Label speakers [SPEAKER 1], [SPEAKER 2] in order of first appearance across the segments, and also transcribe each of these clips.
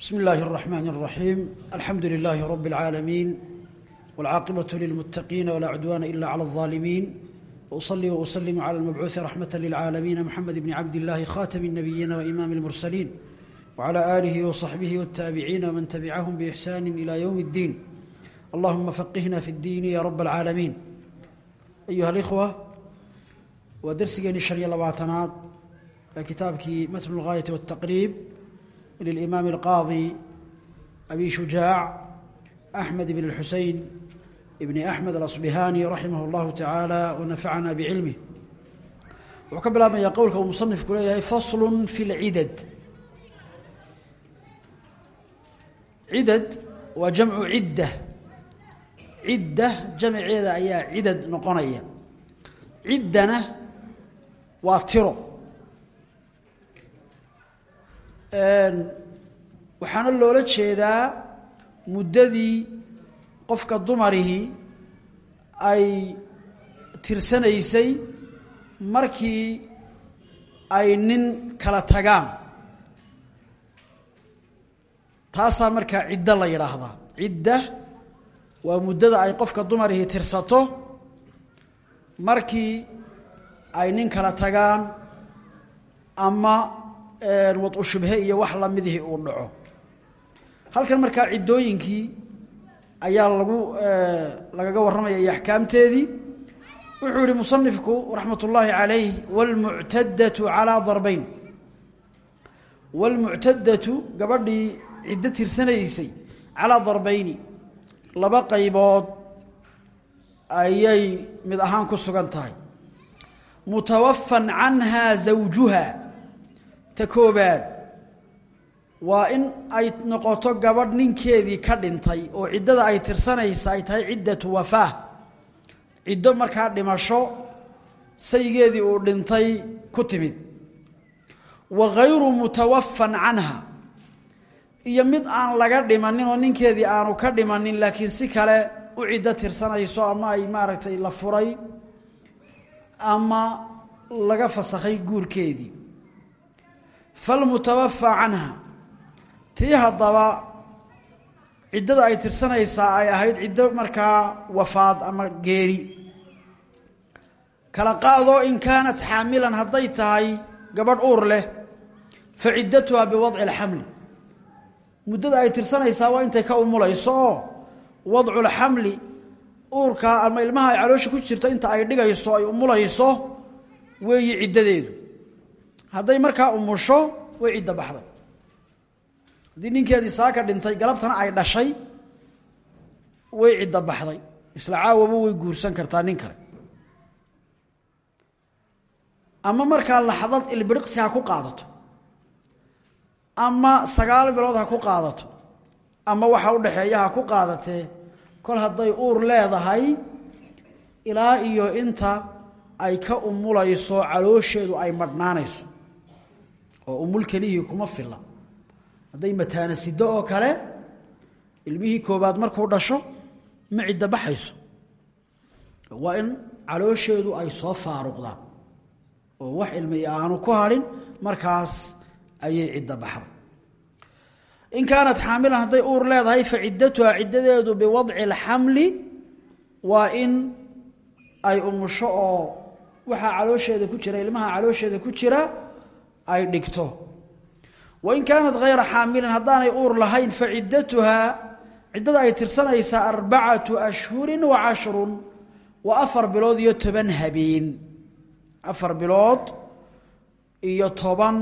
[SPEAKER 1] بسم الله الرحمن الرحيم الحمد لله رب العالمين والعاقبة للمتقين ولا عدوان إلا على الظالمين وأصلي وأسلم على المبعوث رحمة للعالمين محمد بن عبد الله خاتم النبيين وإمام المرسلين وعلى آله وصحبه والتابعين ومن تبعهم بإحسان إلى يوم الدين اللهم فقهنا في الدين يا رب العالمين أيها الإخوة ودرسجين الشريعة لبعتنات كتابك متن الغاية والتقريب للإمام القاضي أبي شجاع أحمد بن الحسين ابن أحمد الأصبهاني رحمه الله تعالى ونفعنا بعلمه وكبلا من يقولك ومصنف كليه فصل في العدد عدد وجمع عدة عدة جمع عدة أي عدد نقنية عدنا واترو waxaana loola jeedaa muddadii qofka dumarihii ay tirsanaysay markii ay nin kala tagaan. Taasaa markaa ciddo la yidhaahdaa. Cidda waa muddada ay qofka dumarihii tirsato markii ay nin kala tagaan ama wau shubhe iyo wax lamidihii uu dhaco halkan markaa ciddooyinkii ayaa lagu eh, lagaga warramaya iyo axkaamteedii wuxuu yihi musanifku raxmat ullaahi calayh wاlmuctadatu calaa darbayn. Wاlmuctadatu gabadhii ciddo tirsanaysay calaa darbayni laba qaybood ayay mid ahaan ku sugan tahay. Mutawafan canha zawjuha ta koobaad waa in ay noqoto gabadh ninkeedii ka dhintay oo ciddada ay tirsanaysa ay tahay ciddatu wafaah ciddo markaa dhimasho saygeedii uu dhintay ku timid. Wa gayru mutawafan canha. Iyo mid aan laga dhimanin oo ninkeedii aanu ka dhimanin laakiin si kale u ciddo tirsanayso ama ay maaragtay la furay ama laga fasakhay guurkeedii falmutawafaa canha tii haddaba ciddada ay tirsanaysaa ay ahayd ciddo markaa wafaad ama geeri. Kala qaadoo in kaanat xaamilan hadday tahay gabadh uur leh fa ciddatuha biwadci alxamli muddada ay tirsanaysaa waa intay ka umulayso. Oo wadculxamli uurkaa ama ilmaha ay caloosha ku jirto inta ay dhigayso ay umulayso weeyi ciddadeedu hadday markaa umusho way cidda baxday haddii ninkeedii saaka dhintay galabtana ay dhashay way cidda baxday. Isla caawaba way guursan kartaa nin kale. Ama markaa laxdad ilbiriqsi ha ku qaadato. Ama sagaal bilood ha ku qaadato. Ama waxa udhaxeeya ha ku qaadatee. Kol hadday uur leedahay ilaa iyo inta ay ka umulayso caloosheedu ay madhnaanayso oo umul kelihii kuma filla. Hadday mataana sido oo kale ilmihii koobaad markuu dhasho ma cidda baxayso. Waa in caloosheedu ay soo faaruqdaan oo wax ilmi aanu ku hadhin markaas ayay cidda baxda. In kaanat xaamilan hadday uur leedahay fa ciddatuha ciddadeedu biwadci alxamli waa in ay umusho oo waxaa caloosheeda ku jira ilmaha caloosheeda ku jira ay dhigto. Wain kaanat hayra xaamilin haddaanay uur lahayn fa ciddatuhaa ciddada ay tirsanaysaa arbacatu ashhuri wa cashrun waa afar bilood iyo toban habeen afar bilood iyo toban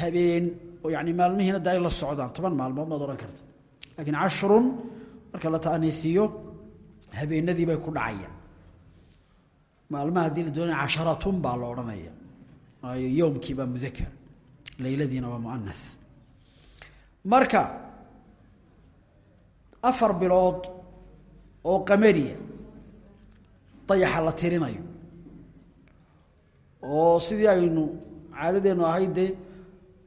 [SPEAKER 1] habeen oo yani maalmihiina da ay la socdaan toban maalmood maad odhan karta. Laakiin cashrun marka la taaniisiyo habeenadii bay ku dhacayaan. Maalmaha haddii la doonaya baa la odhanaya yowmkii baa mudakar layladiina waa muana marka afar bilood oo qamariya dayaxa la tirinayo. Oo sidii aynu caadadeenu ahayd dee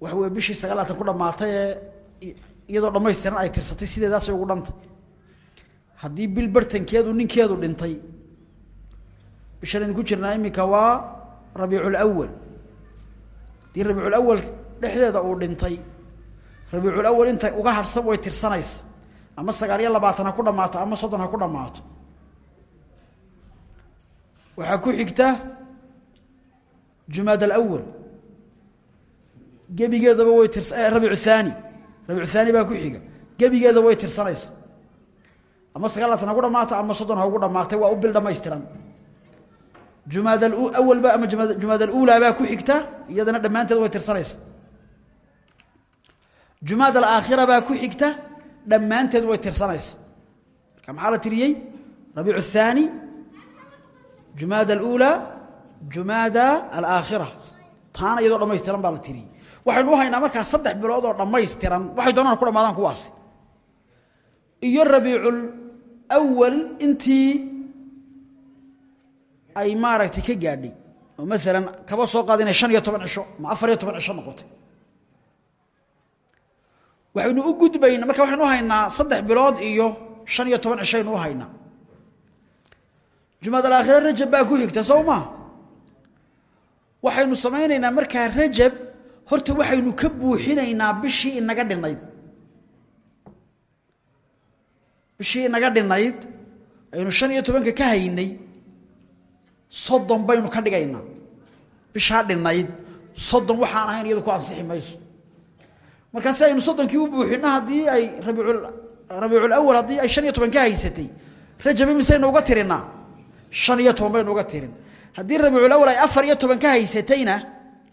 [SPEAKER 1] waxa weye bishii sagaalaatan ku dhamaatay ee iyadoo dhamaystiran ay tirsatay sideedaasay ugu dhantay. Haddii bil bartankeedu ninkeedu dhintay bishanaynu ku jirnaa iminka waa rabiiculawal haddii rabiiculawal dhexdeeda uu dhintay rabiicul awal inta uga harsan way tirsanaysa. Ama sagaal iyo labaatan ha ku dhammaato ama soddon ha ku dhammaato. Waxaa ku xigta jumaad alawal gebigeedaba way tirs rabiicu haani rabiicu haani baa ku xiga. Gebigeeda way tirsanaysa. Ama sagaal labaatan ha ku dhammaato ama soddon ha ugu waa u bil dhamaystiran jumaad awalba ama jumaad aluulaa baa ku xigta iyadana dhammaanteed way tirsanaysa. Jumaad alaakhira baa ku xigta dhammaanteed way tirsanaysa. Marka maxaa la tiriyey? Rabiic الthaani jumaad aluulaa jumaada alaakhira taana iyadoo dhamaystiran baa la tiriyey. Waxaynu u haynaa markaa saddex bilood oo dhammaystiran waxay doonaan ku dhamaadaan kuwaasi. Iyo rabiicul awal intii ay maaragtay ka gaadhay. Oo maalan kaba soo qaada inay shan iyo ma afar iyo noqotay. Waxaynu u gudbayna marka waxaynu haynaa saddex bilood iyo shan iyo toban cishaynu u haynaa. Alaakhira rajab baa ku xigta sow maa waxaynu samaynaynaa markaa rajab horta waxaynu ka buuxinaynaa bishii inaga dhinayd. Bishii inaga dhinayd aynu shan ka haynay soddon baynu ka dhigaynaa. Bishaa dhinayd soddon waxaan ahayn iyadu ku ansixi mayso. Markaa si aynu soddonkii u buuxino haddii ay rabiicul rabiicul awal haddii ay shan iyo toban ka haysatay rajabi misaynu uga tirinaa? Shan iyo toban baynu uga tirin. Haddii rabiicul awal ay afar iyo toban ka haysatayna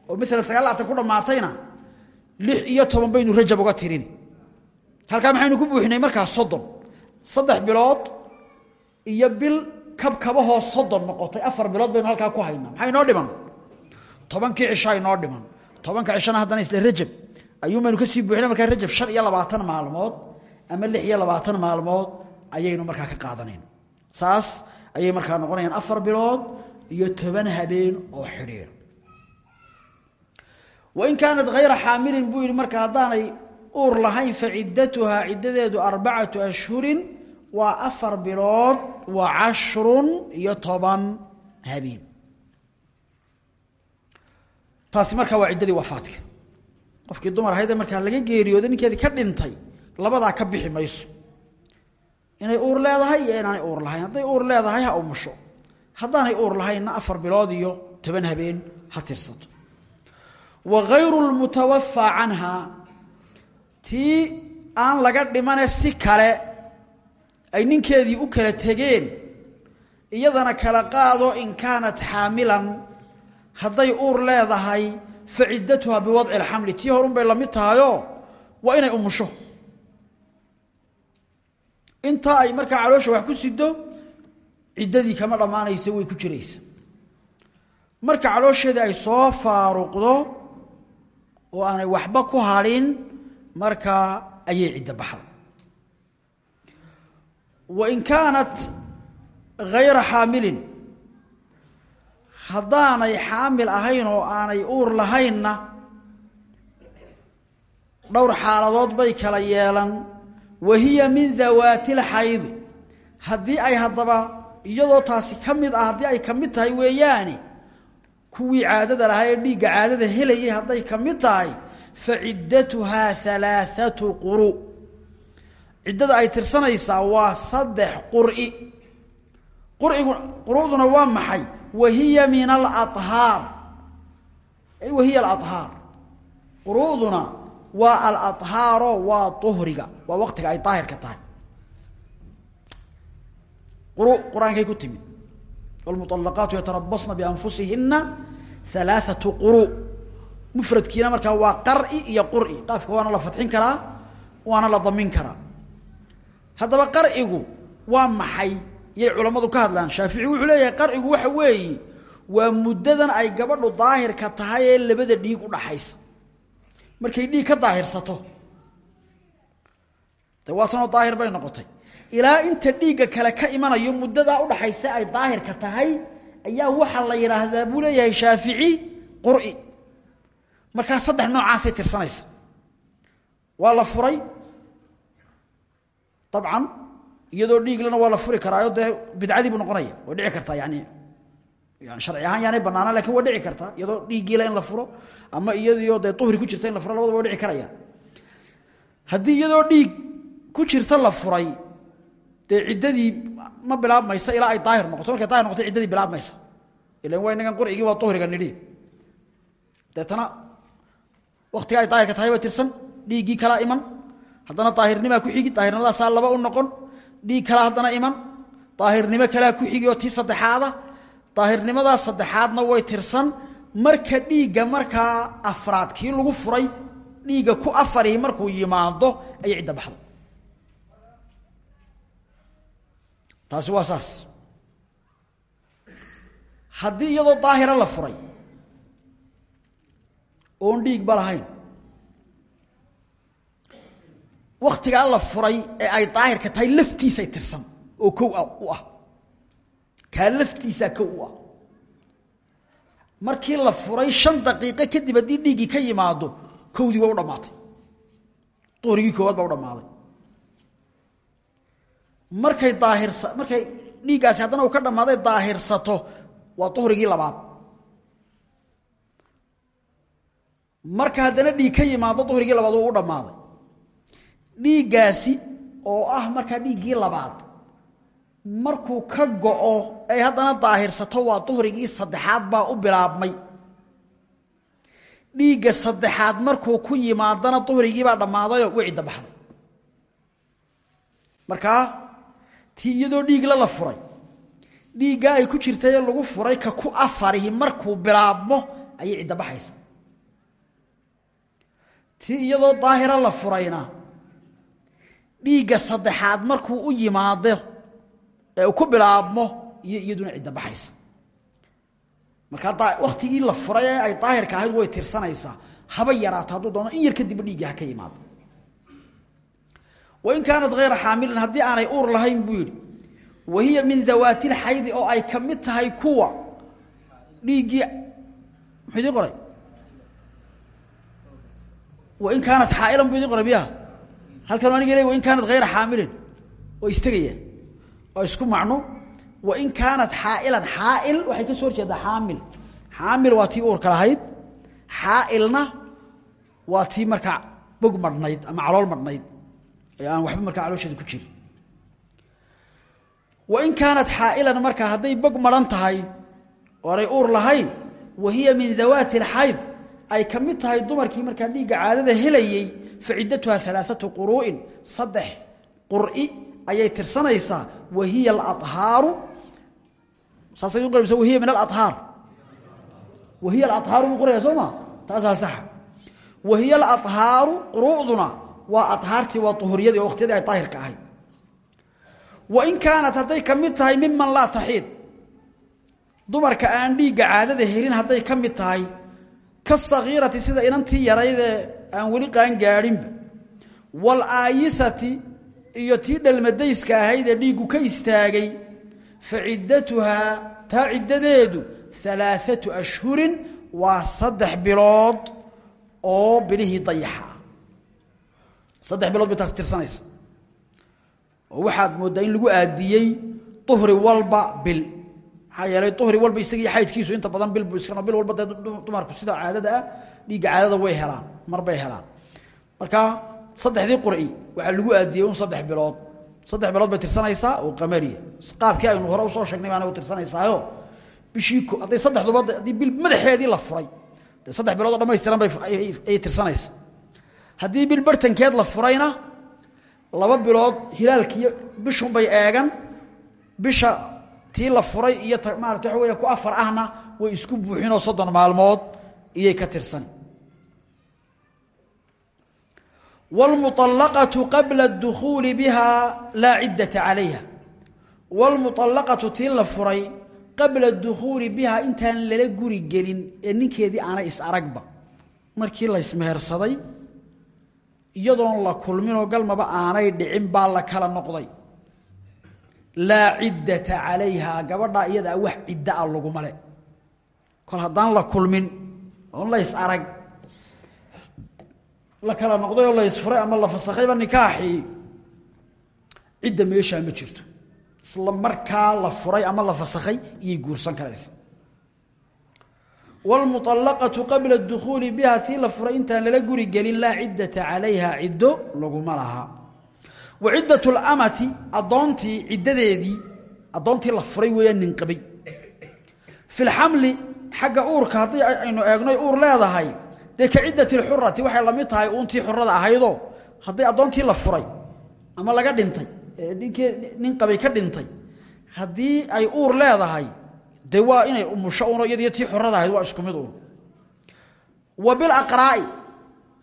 [SPEAKER 1] oo maalan sagaal ku dhammaatayna lix iyo toban baynu rajab uga tirin. Halkaa maxaynu ku buuxinay markaa soddon saddex bilood iyo bil kabkabahoo soddon noqotay afar bilood baynu halkaa ku haynaa. Maxaa inoo dhiman? Tobankii cishaa inoo dhiman. Tobanka cishana haddana isla rajab. Ayuun baynu ka sii buuxina markaa rajab shan iyo labaatan maalmood ama lix iyo labaatan maalmood ayaynu markaa ka qaadanayn. Saas ayay markaa noqonayaan afar bilood iyo toban habeen oo xidhiir. Wain kaanat hayra xaamilin buu yidhi marka haddaanay uur lahayn faciddatuhaa ciddadeedu arbacatu waa afar bilood wa cashrun iyo toban habeen. Taasi markaa waa ciddadii wafaadka qofkii dumar ahaydee markaa laga geeriyooday ninkeedii ka dhintay labadaa ka bixi mayso. Inay uur leedahay iyo inaanay uur lahayn. Hadday uur leedahay ha umusho haddaanay uur lahaynna afar bilood iyo toban habeen ha tirsato. Wa hayru lmutawafaa canhaa tii aan laga dhimane si kale ay ninkeedii u kala tegeen iyadana kala qaado in kaanat xaamilan hadday uur leedahay fa ciddatuha biwadci alxamli. Tii horun bay la mid tahayoo waa inay umusho intaa ay markaa caloosha wax ku sido ciddadii kama dhammaanaysa way ku jiraysa. Marka caloosheeda ay soo faaruqdo oo aanay waxba ku hadhin markaa ayay ciddo baxda wain kaanat hayra xaamilin. Haddaanay xaamil ahayn oo aanay uur lahaynna dhowr xaaladood bay kala yeelan. Wa hiya min dawaati lxaydi haddii ay haddaba iyadoo taasi ka mid ah haddii ay ka mid tahay weeyaane kuwii caadada lahaa ee dhiigga caadada helayay hadday ka mid tahay fa ciddatuhaa alaaatu quru ciddada ay tirsanaysaa waa saddex qur'i. Qurigu quru'duna waa maxay? Wa hiya min alahaar wa hiya alahaar quru'duna waa alahaaro waa uhriga waa waqtiga ay daahirka tahay. Quru qur'aankay ku timid. Wlmuطalaqaatu yatarabasna bianfusihina alaaثatu quru. Mufradkiina markaa waa qari iyo quri. Qaafka waana la fadxin karaa waana la damin karaa haddaba qarcigu waa maxay? Yay culammadu ka hadlaan. Shaafici wuxuu leeyahay qarcigu waxa weeye waa muddadan ay gabadhu daahirka tahay ee labada dhiig udhaxaysa markay dhiig ka daahirsato. De waatanoo daahir bay noqotay. Ilaa inta dhiigga kale ka imanayo muddadaa udhaxaysa ay daahirka tahay ayaa waxaa la yidhaahdaa buu leeyahay shaafici qur'i. Markaa saddex noocaasay tirsanaysa. Waa la furay dabcan iyadoo dhiiglana waa la furi karaayo dee bidcadii buu noqonaya way dhici kartaa yani sharci ahaan yaanay banaana laakiin waa dhici kartaa iyadoo dhiiggiila in la furo ama iyadiyo dee uhri ku jirta in la furo labadaba wa dhici karaya. Haddii iyadoo dhiig ku jirta la furay dee ciddadii ma bilaabmaysa ilaa ay daahir noqoto. Markay daahir noqoto ciddadii bilaabmaysa. Ilan waa inagan qurcigii waa uhriga nidhi. Deetana waktiga ay daahirka tahay bay tirsan dhiiggii kalaa haddana daahirnimaa ku xigi daahirnimadaasaa laba u noqon dhiig kalaa haddana iman. Daahirnimo kalaa ku xigi oo tii saddexaada. Daahirnimadaa saddexaadna way tirsan. Marka dhiigga markaa afraad kii lagu furay dhiigga ku afarihi markuu yimaado ayay cidda baxda taasi waa saas. Haddii iyadoo daahira la furay oon dhiigba lahayn waktigaa la furay ee ay daahirka tahay laftiisay tirsan oo kow u ah. Kaa laftiisaa kow ah. Markii la furay shan daqiiqo kadib haddii dhiiggii ka yimaado kowdii waa u dhammaatay. Duhrigii koowaad baa u dhammaaday. Markay daahirsa markay dhiiggaasi haddana uu ka dhammaaday daahirsato waa duhrigii labaad. Marka haddana dhiig ka yimaado duhrigii labaad uu u dhammaaday dhiiggaasi oo ah markaa dhiiggii labaad markuu ka go'o ay haddana daahirsato waa duhrigii saddexaad baa u bilaabmay. Dhiigga saddexaad markuu ku yimaadana duhrigiibaa dhammaadayoo way cidda baxday. Markaa tii iyadoo dhiigla la furay. Dhiiggaa ay ku jirtay lagu furay ka ku afarihi markuu bilaabmo ayay cidda baxaysa. Tii iyadoo daahira la furayna dhiigga saddexaad markuu u yimaado ee ku bilaabmo iyaduna cidda baxaysa. Markaa waktigii la furay ay daahirka ahayd way tirsanaysaa haba yaraato hadduu doono in yar kadibba dhiiggii ha ka yimaado. Wain kaanat hayra xaamilin haddii aanay uur lahayn buu yidhi wa hiya min dawaatilxaydi oo ay ka mid tahay kuwa dhiiggii muxuu idii qoray? Wain kaanat halkan aniga le wain kaanat hayra xaamilin oo istegayaan oo isku macno. Wain kaanat xaailan xaail waxay ka soo horjeedaa xaamil. Xaamil waa tii uurka lahayd xaailna waa tii markaa bog ama calool madhnayd ee waxba markaa caloosheeda ku jirin. Wain kaanat xaailan markaa hadday bog madhan tahay oonay uur lahayn wa hiya min dawaati alxayd ay ka mid tahay dumarkii markaa dhiigga caadada helayey fa ciddatuha alaaatu quruu'in saddex qur'i ayay tirsanaysaa wa hiya alahaaru saasay uqoraysa wahiya min alahaar wahiya alahaaru buu qoraya soo ma? Taasaa saxa. Wahiya alahaaru quruucduna waa ahaartii waa uhuriyadii oo ay daahirka ahayd. Wain kaanat hadday ka mid tahay miman laa taxiid. Dumarka aan dhiigga caadada helin hadday ka mid tahay kasagiirati sida inantii yaraydee aan weli gaadhinba walaayisati iyo tii dhalmadayska ahayd ee dhiiggu ka istaagay fa ciddatuhaa taa ciddadeedu alaaatu ashhurin waa saddex bilood oo bilihii dayaxa. Ah saddex bilood bay taas waxaad mooddaa in lagu aadiyey uhri walba bil maxaa yeelay walba isagii xaydkiisu inta badan bil buu iskano bil walba dee dumarku sida caadada ah dhiigga caadada way helaan mar bay helaan. Marka saddexdii qurci waxaa lagu aadiyey un saddex bilood. Saddex bilood bay tirsanaysaa oo qamariya qaabkii aynu hore u soo sheegnay baana u tirsanaysaayo bishii hadday saddexduba haddii bil madaxeedii la furay saddex bilood oo dhamaystiran bay ayay tirsanaysaa. Haddii bil bartankeed la furayna laba bilood hilaalkiiyo bishunbay eegan bisha tii la furay iyo maarata waxa weya ku afar ahna way isku buuxinoo soddon maalmood iyay ka tirsan wاlmuطalaqaةu qabla اdukhuuli biha laa ciddata calayha wاlmuطalaqatu tii la furay qabla اdukhuuli biha intaan lala guri gelin ee ninkeedii aanay is aragba markii la ismehersaday iyadoon la kulminoo galmaba aanay dhicin baa la kala noqday laa ciddata calayha gabadhaa iyadaa wax cidda a laguma le kol haddaan la kulmin oon la is arag la kala noqday oo la isfuray ama la fasakhayba nikaaxii cidda meeshaa ma jirto isla markaa la furay ama la fasakhay iyay guursan karaysa wاlmuطalaqaةu qabla اdukhuuli biha tii la furay intaan lala guri gelin laa ciddata calayha ciddo laguma laha waciddat lamati addoontii ciddadeedii addoontii la furay weeyaan nin qabay fi lxamli xagga uurka haddii aynu eegnay uur leedahay dee ka ciddati lxurati waxay la mid tahay uuntii xurada ahaydoo haddii addoontii la furay ama laga dhintay nin qabay ka dhintay haddii ay uur leedahay dee waa inay umusho uno iyadiyo ahayd waa isku mid un wa bilaqraa'i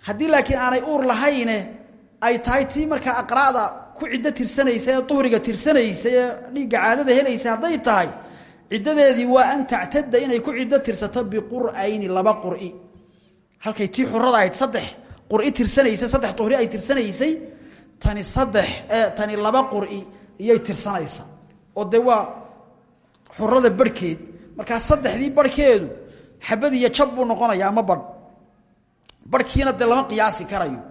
[SPEAKER 1] haddii laakiin aanay uur lahayn ay tahay tii markaa aqraa'da ku ciddo tirsanaysa ee duhriga tirsanaysa ee dhiigga caadada helaysa hadday tahay ciddadeedii waa an tactada inay ku ciddo tirsato biqur'ayni laba qur'i. Halkay tii xurada ahayd saddex qur'i tirsanaysa saddex duhri ay tirsanaysay tani saddex tani laba qur'i iyay tirsanaysa. Oo de waa xurada barhkeed markaa saddexdii barhkeedu xabad iyo jab buu noqonaya ama badh. Barhkiina dee lama qiyaasi karayo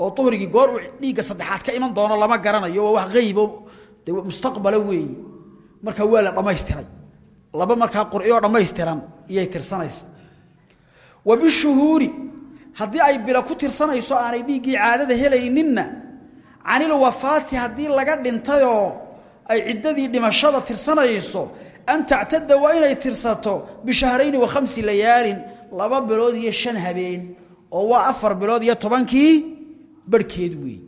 [SPEAKER 1] oo duhrigii goor uu dhiigga saddexaad ka iman doono lama garanayo wax haybo de mustaqbala markaa waa la dhammaystiray laba markaa qur'iyoo dhammaystiran iyay tirsanaysa. Wa bishuhuuri haddii ay bila ku tirsanayso aanay dhiiggii caadada helayninna canil wafaati haddii laga dhintayoo ay ciddadii dhimashada tirsanayso an tactada waa inay tirsato bishahrayni wa khamsi layaalin laba bilood iyo shan habeen oo waa afar bilood iyo tobankii barhkeed weey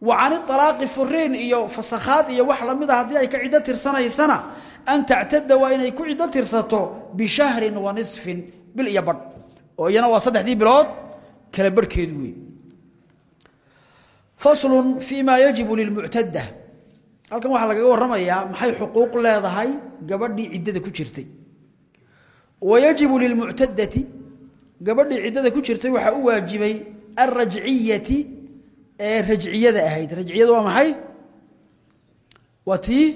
[SPEAKER 1] wa cani alaaqi fureen iyo fasakhaad iyo wax la mid a haddii ay ka ciddo tirsanaysana an tactada waa inay ku ciddo tirsato bishahrin wa nisfin bil iyo badh. Oo iyana waa saddexdii bilood kale barhkeed weey faslu fii ma yajibu lilmuctada halkan waxaa lagaga warramayaa maxay xuquuq leedahay gabadhii ciddada ku jirtay? Wa yajibu lilmuctadati gabadhii ciddada ku jirtay waxaa u waajibay alrajciyati ee rajciyada ahayd rajciyadu waa maxay waa tii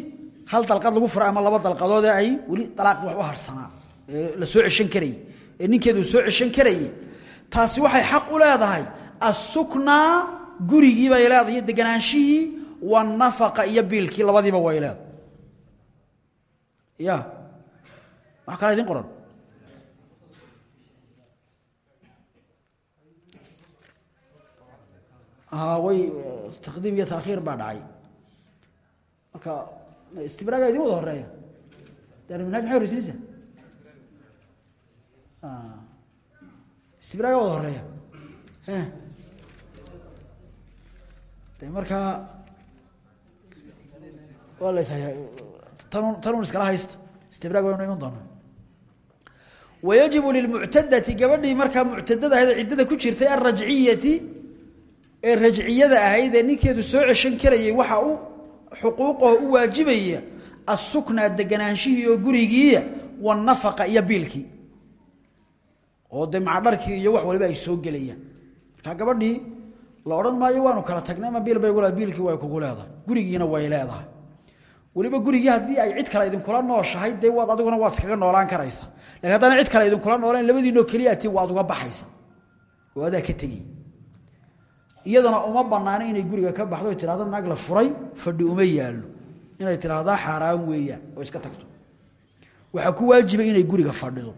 [SPEAKER 1] hal dalqad lagu furay ama laba dalqadood ay weli alaaqi wax u harsanaa la soo ceshan karayey ee ninkeedu soo ceshan karayey taasi waxay xaq u leedahay assuknaa gurigii bay leedahay iyo deganaanshihii wanafaqa iyo biilkii labadiiba ya wax kala idin qoran way taqdiim iyo taakhiir baa dhacay. Marka istibraaga idin wada horreeya daarmanhaj maxay horeysinaysa istibraaga wada horreeya de markaa waa las tan tanun iskala haysta istibraag waynu iman doonaa. Wayajibu lilmuctadati gabadhii markaa muctadada ahayd ciddada ku jirtay alrajciyati ee rajciyada ahayd ee ninkeedu soo ceshan karayay waxa u xuquuqaho u waajibaya asuknaa deganaanshihii oo gurigiiya wanafaqa iyo biilkii oo de macadharkii iyo wax waliba ay soo gelayaan. Markaa gabadhii la odhan maayo waanu kala tagnay ama biil bay gu leedahay biilkii way kugu leedahay. Gurigiina way leedahay. Weliba gurigii haddii ay cid kale idinkula nooshahay dee waad adiguna waad iskaga noolaan karaysa laakiin haddana cid kale idinkula noolaan labadiinoo keliyaati waad uga baxaysa oo ka tegey iyadana uma banaano inay guriga ka baxdo tirahdo naag la furay fadhi uma yaallo. Inay tiraahdaa xaaraan weeyaan oo iska tagto. Waxaa ku waajiba inay guriga fadhido.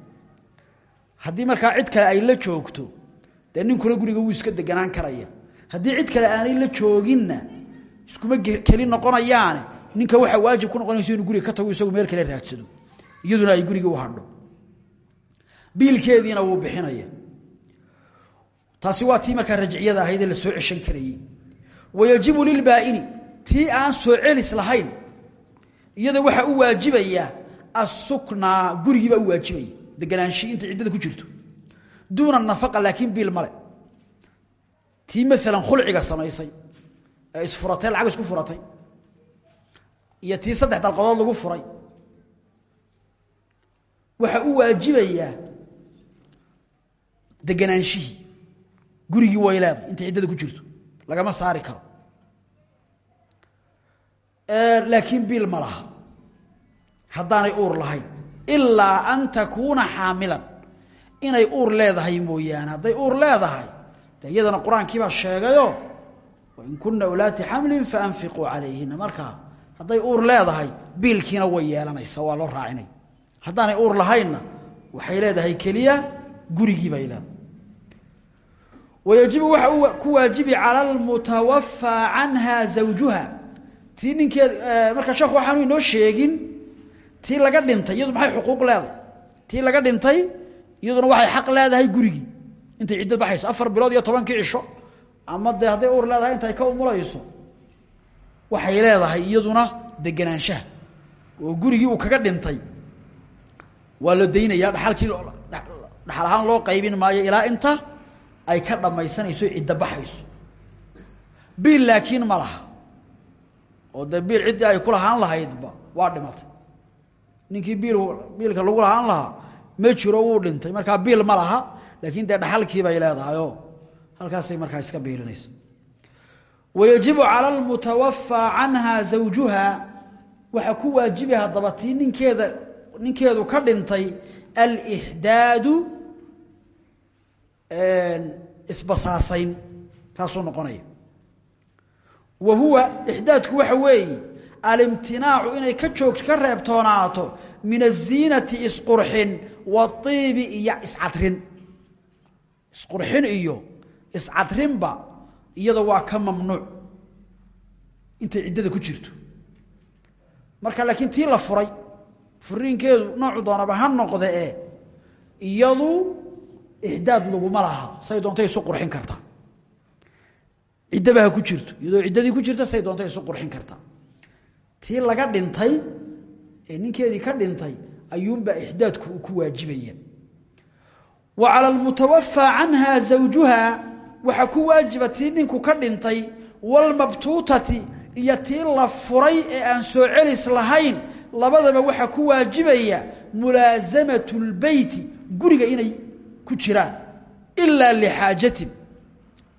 [SPEAKER 1] Haddii markaa cid kale ay la joogto dee ninkuna guriga wuu iska deganaan karaya. Haddii cid kale aanay la jooginna iskuma keli noqonayaane ninka waxaa waajib ku noqonayso inuu guriga ka tago isagu meel kale raadsado. Iyaduna ay gurigii u hadho. Biilkeediina wuu bixinaya taasi waa tii markaa rajciyada ahaydee la soo ceshan karayey wayajibu lilbaa'ini tii aan soo celis lahayn iyada waxaa u waajibaya asuknaa gurigiibaa u waajibaya. Deganaanshihi intay ciddada ku jirto. Duuna nafaqa laakiin biil male tii maalan khulciga samaysay ee isfuratay lacag isku furatay iyo tii saddex dalqadood lagu furay. Waxaa u waajibayaa deganaanshihii gurigii way leedahay. Intay ciddada ku jirto. Lagama saari karo. Laakiin biil ma laha. Haddaanay uur lahayn. Ilaa an takuuna xaamilan. Inay uur leedahay mooyaane. Hadday uur leedahay de iyadana qur'aankiibaa sheegayo wain kuna ulaati xamlin faanfiquu calayhina markaa hadday uur leedahay biilkiina way yeelanaysa waa loo raacinay. Haddaanay uur lahaynna waxay leedahay keliya gurigii bay leedahay wayajibu waxa ku waajibi cala almutawafaa canha zawjuha tii ninkeed marka sheekhu waxaanu inoo sheegin tii laga dhintay iyadu maxay xuquuq leedahay tii laga dhintay iyaduna waxay xaq leedahay gurigii intay ciddad baxayso afar bilood iyo tobankii cisho ama dee hadday leedahay intay ka umulayso waxay leedahay iyaduna deganaanshaha oo gurigii uu kaga dhintay waa la daynayaa dhaalkii dhaxal ahaan loo qaybin maayo ilaa inta ay ka dhammaysanayso ciddo baxayso. Biil laakiin ma laha. Oo dee biil ciddii ay ku lahaan lahaydba waa dhimatay. Ninkii biil biilka lagu lahaan lahaa ma jiro wuu dhintay. Markaa biil ma laha laakiin dee dhaxalkii bay leedahayoo. Halkaasay markaa iska biilinaysa. Wayajibu cala almutawafaa canha zawjuha waxaa ku waajibi haddaba tii ninkeeda ka dhintay alixdaadu isbasaasayn kaasuu noqonaya. Wa huwa ixdaadku waxa weeye alimtinaacu inay ka joog ka reebtoonaato min aziinati isqurxin waiibi iyo iscadrin. Isqurxin iyo iscadrinba iyada waa ka mamnuuc intay ciddada ku jirto. Marka laakiin tii la furay furiinkeedu noocu doonaba ha noqde ee iyadu ixdaad laguma laha. Say doontay isu qurxin kartaa ciddaba ku jirto. Iyadoo ciddadii ku jirta say doontay qurxin kartaa tii laga dhintay ee ninkeedii ka dhintay ayuunbaa ixdaadku uu ku waajibaya. Wa cala almutawafaa canha zawjuha waxaa ku waajiba tii ninku ka dhintay walmabtuutati iyo tii la furay ee aan soo celis lahayn labadaba waxaa ku waajibaya mulaasamatu lbeyti guriga inay ku jiraan ilaa lixaajatin.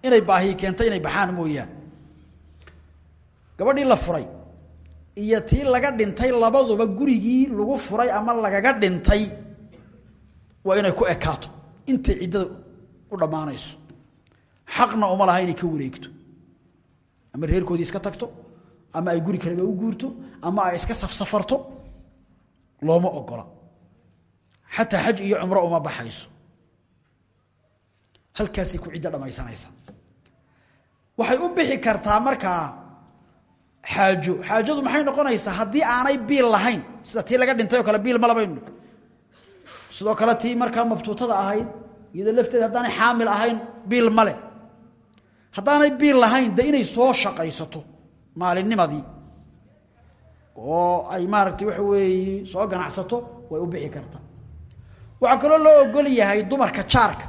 [SPEAKER 1] Inay baahi keentay inay baxaan mooyaan. Gabadhii la furay iyo tii laga dhintay labaduba gurigii lagu furay ama lagaga dhintay waa inay ku ekaato. Intay ciddada u dhammaanayso. Xaqna uma laha inay ka wareegto. Ama reerkoodii iska tagto ama ay guri kaleba u guurto ama ay iska safsafarto looma ogola. Xataa xaj iyo cumro uma baxayso halkaasay ku ciddo dhammaysanaysa waxay u bixi kartaa markaa xaajo. Xaajadu maxay noqonaysaa? Haddii aanay biil lahayn sida tii laga dhintay oo kale biil ma sidoo kale tii markaa mabtuutada ahayd iyadoo lafteeda haddaanay xaamil ahayn biil male haddaanay biil lahayn de inay soo shaqaysato maalinnimadii. Oo ay maaragtay waxa weeye soo ganacsato way u bixi kartaa. Waxaa kaloo loo ogol yahay dumarka jaarka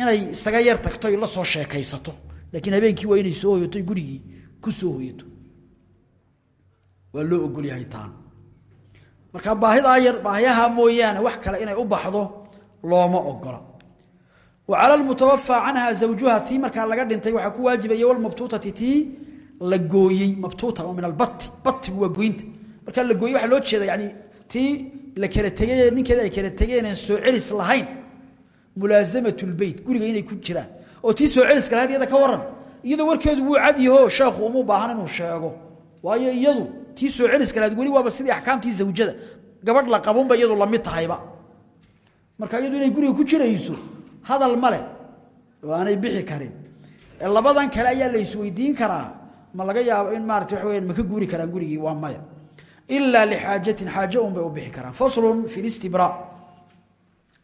[SPEAKER 1] inay isaga yar tagto la soo sheekaysato laakiin habeenkii waa inay soo hoyato gurigii ku soo hoyato. Waa loo ogol yahay taan. Marka baahidaa yar baahiyaha mooyaane wax kale inay u baxdo looma ogola wa cala almutawafaa canha zawjuha tii markaa laga dhintay waxaa ku waajibaya walmabtuutati tii la gooyey mabtuuta min albati batigu waa goynta. Markaa la gooyey waxaa loo jeeda yani tii la kala tegay ninkeeda ay kala tegeeneen soo celis lahayn mulaasamatu lbeyt guriga inay ku jiraan. Oo tii soo celiska lahayd ka waran iyadoo warkeedu wuu cadyaho sheekhu uma baahan inuu sheego. Waayo iyadu tii soo celiska lahayd weli waaba sidii axkaamtii zawjada. Gabadh la qabunba iyadu la mid tahayba. Marka iyadu inay guriga ku jirayso hadal oo aanay bixi karin. Labadan kale ayaa la isweydiin karaa. Ma laga yaabo in maarata weya ma ka guuri karaan gurigii waa maya. Ilaa lixaajatin xaajo un bay u bixi karaan. Faslun fi listibraa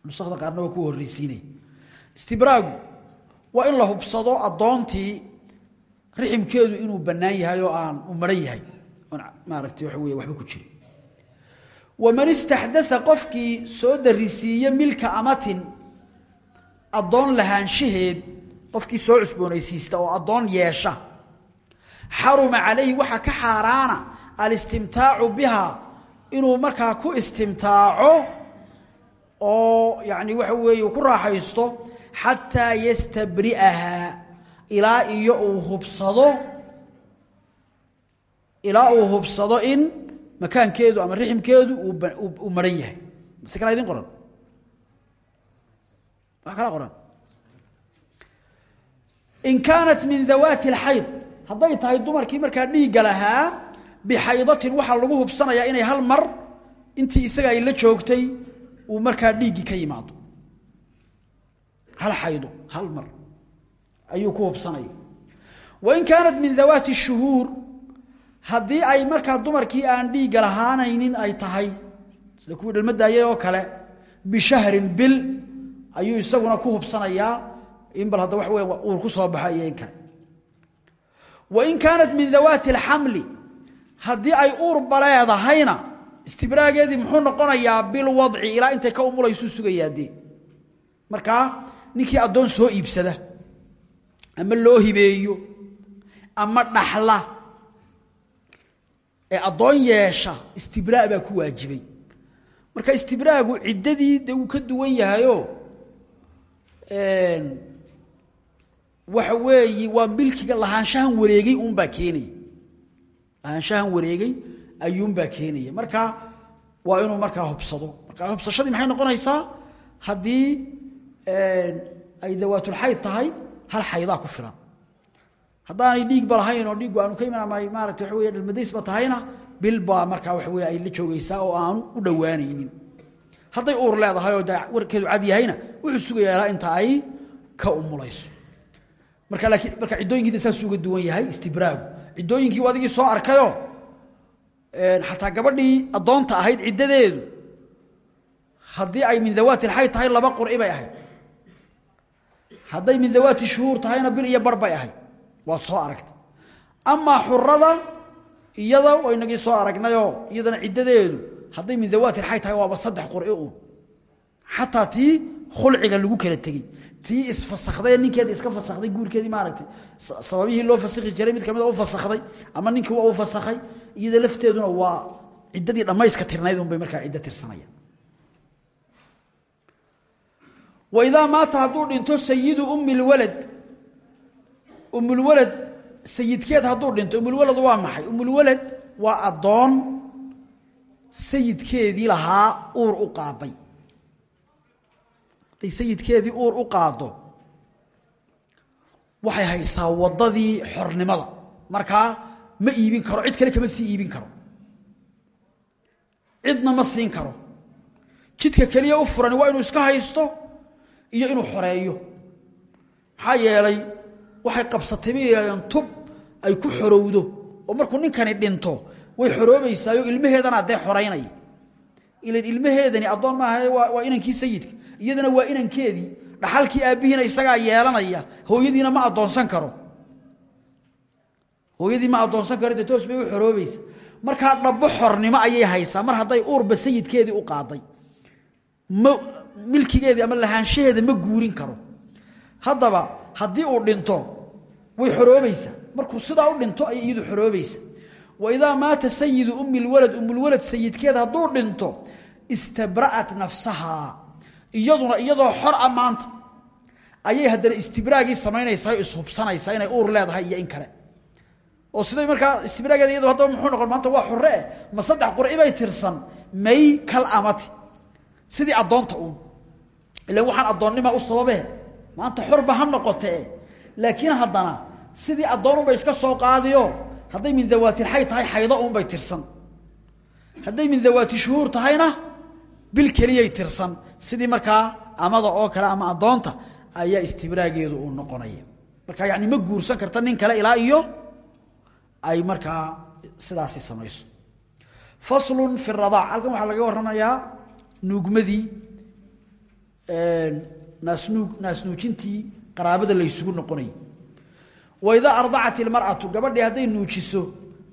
[SPEAKER 1] nusakda qaarna waa ku horreysiinay istibraagu waa in la hubsado addoontii riximkeedu inuu bannaan yahay oo aan u maran yahay. Maaragtay waxa wey waxba ku jirin waman istaxdaa qofkii soo darisiiye milka amatin addoon lahaanshaheed qofkii soo cusboonaysiista oo addoon yeesha xaruma calayhi waxaa ka xaaraana alistimtaacu biha inuu markaa ku istimtaaco oo yani waxa weeye ku raaxaysto xataa yastabri'ahaa ilaa iyo hubsado ilaa uu hubsado in makaankeedu ama riximkeedu uu maran yahay. Mase idin qoran. Wa qoran. In kaanat min dawaati اlxayd hadday tahay dumarkii markaa dhiigga lahaa bixaydatin waxaa lagu hubsanayaa inay hal mar intii isaga ay la joogtay uu markaa dhiiggii ka yimaado. Hal xaydo hal mar. Ayuu ku hubsanaya wain kaanat min dawaati shuhuur haddii ay markaa dumarkii aan dhiigga lahaanaynin ay tahay sida kuwii dhalmadaayay oo kale bishahrin bil ayuu isaguna ku hubsanayaa in bal hadda wax weya uur ku soo baxo iyo in kale. Wain kaanat min dawaati alxamli ay uur baleedahayna istibraageedii muxuu noqonayaa bilwadci ilaa intay ka umulaysuu sugayaa dee markaa ninkii addoon soo iibsada ama loo hibeeyo ama dhaxla ee addoon yeesha istibraa baa ku waajibay. Marka istibraagu ciddadii de wuu ka duwan yahayoo waxa weeye waa milkiga lahaanshahan wareegay uunbaa keenaya lahaanshahan wareegay ayuunbaa keenaya. Marka waa inuu markaa hubsado. Marka hubsashadii maxay noqonaysaa? Haddii ay dawaatulxayd tahay hal xaydaa ku filan. Haddaanay dhiigba lahayn oo dhiiggu aanu ka iman ama waxa wey dhalmadaysba tahayna bil baa markaa waxa wey ay la joogaysaa oo aanu u dhowaanaynin. Hadday uur leedahay oo warkeedu cad yahayna wuxuu sugayaa inta ay ka umulayso marka laakiin marka ciddooyinkiida saasuu uga duwan yahay istibraagu. Ciddooyinkii adigii soo arkayoo xataa gabadhii addoonta ahayd ciddadeedu haddii ay min dawaati lxayd tahay laba qur'i bay ahayd. Hadday min dawaati shuhuur tahayna bil iyo bar bay ahayd. Waad soo aragtay. Amaa xurada iyada waynagii soo aragnayoo iyadana ciddadeedu hadday min dawaati lxayd tahay waaba saddex qur'i uun xataa tii khulciga lagu kala tegey. Tii isfasakday ninkeeda iska fasakday guurkeedii maaragtay. Sababihii loo fasakhi jiray mid ka mid u fasakday ama ninkii waa u fasakhay iyada lafteeduna waa ciddadii dhammayska tirnayd unbay markaa ciddo tirsanayaan waidaa maata hadduu dhinto sayidu ummi lwalad umulwalad sayidkeed hadduu dhinto umulwalad waa maxay? Umulwalad waa addoon sayidkeedii lahaa uur u qaaday hadday sayidkeedii uur u qaado waxay haysaa waddadii xornimada. Markaa ma iibin karo cid kale kama sii iibin karo. Cidna ma siin karo. Jidka keliya u furan waa inuu iska haysto iyo inuu xoreeyo. Maxaa yeelay waxay qabsatay yidhahdeen tub ay ku xorowdo. Oo markuu ninkani dhinto way xoroobaysaayo ilmaheedana dee xoraynaya ilan ilmaheedani addoon maaha waa inankii sayidka. Iyadana waa inankeedii dhaxalkii aabbihiina isagaa yeelanaya hooyadiina ma addoonsan karo. Hooyadii ma addoonsan karo dee bay u xoroobaysa. Markaa dhabbo xornimo ayay haysaa mar hadday uurba sayidkeedii u qaaday. Ma milkigeedii ama lahaanshaheeda ma guurin karo. Haddaba haddii uu dhinto way xoroobaysaa. Markuu sidaa u dhinto ayay iyadu xoroobaysa wa idaa maata sayidu ummi lwalad ummulwalad sayidkeed hadduu dhinto istabra'at nafsahaa iyaduna iyadoo xor a maanta ayay haddana istibraagii samaynaysaa ishubsanaysaa inay uur leedahay iyo in kale. Oo siday markaa istibraageeda iyado haddaba muxuu noqon maanta waa xorre eh ma saddex qur'i bay tirsan may kal amati. Sidii addoonta uun. Ilan waxaan addoonnima u sababee maanta xorba ha noqotee. Laakiin haddana sidii addoonunbay iska soo qaadiyo hadday min dawaatilxay tahay xaydo uunbay tirsan. Hadday min dawaati shuhuur tahayna bil keliyay tirsan. Sidii markaa amada oo kale ama addoonta ayaa istibraageedu uu noqonaya. Marka yani ma guursan karta nin kale ilaa iyo ay markaa sidaasi samayso. Faslun fi radaac halkan waxaa laga warramayaa nuugmadii naasnuug naasnuujintii qaraabada laysugu noqonayay waidaa ardacat ilmar'atu gabadhii hadday nuujiso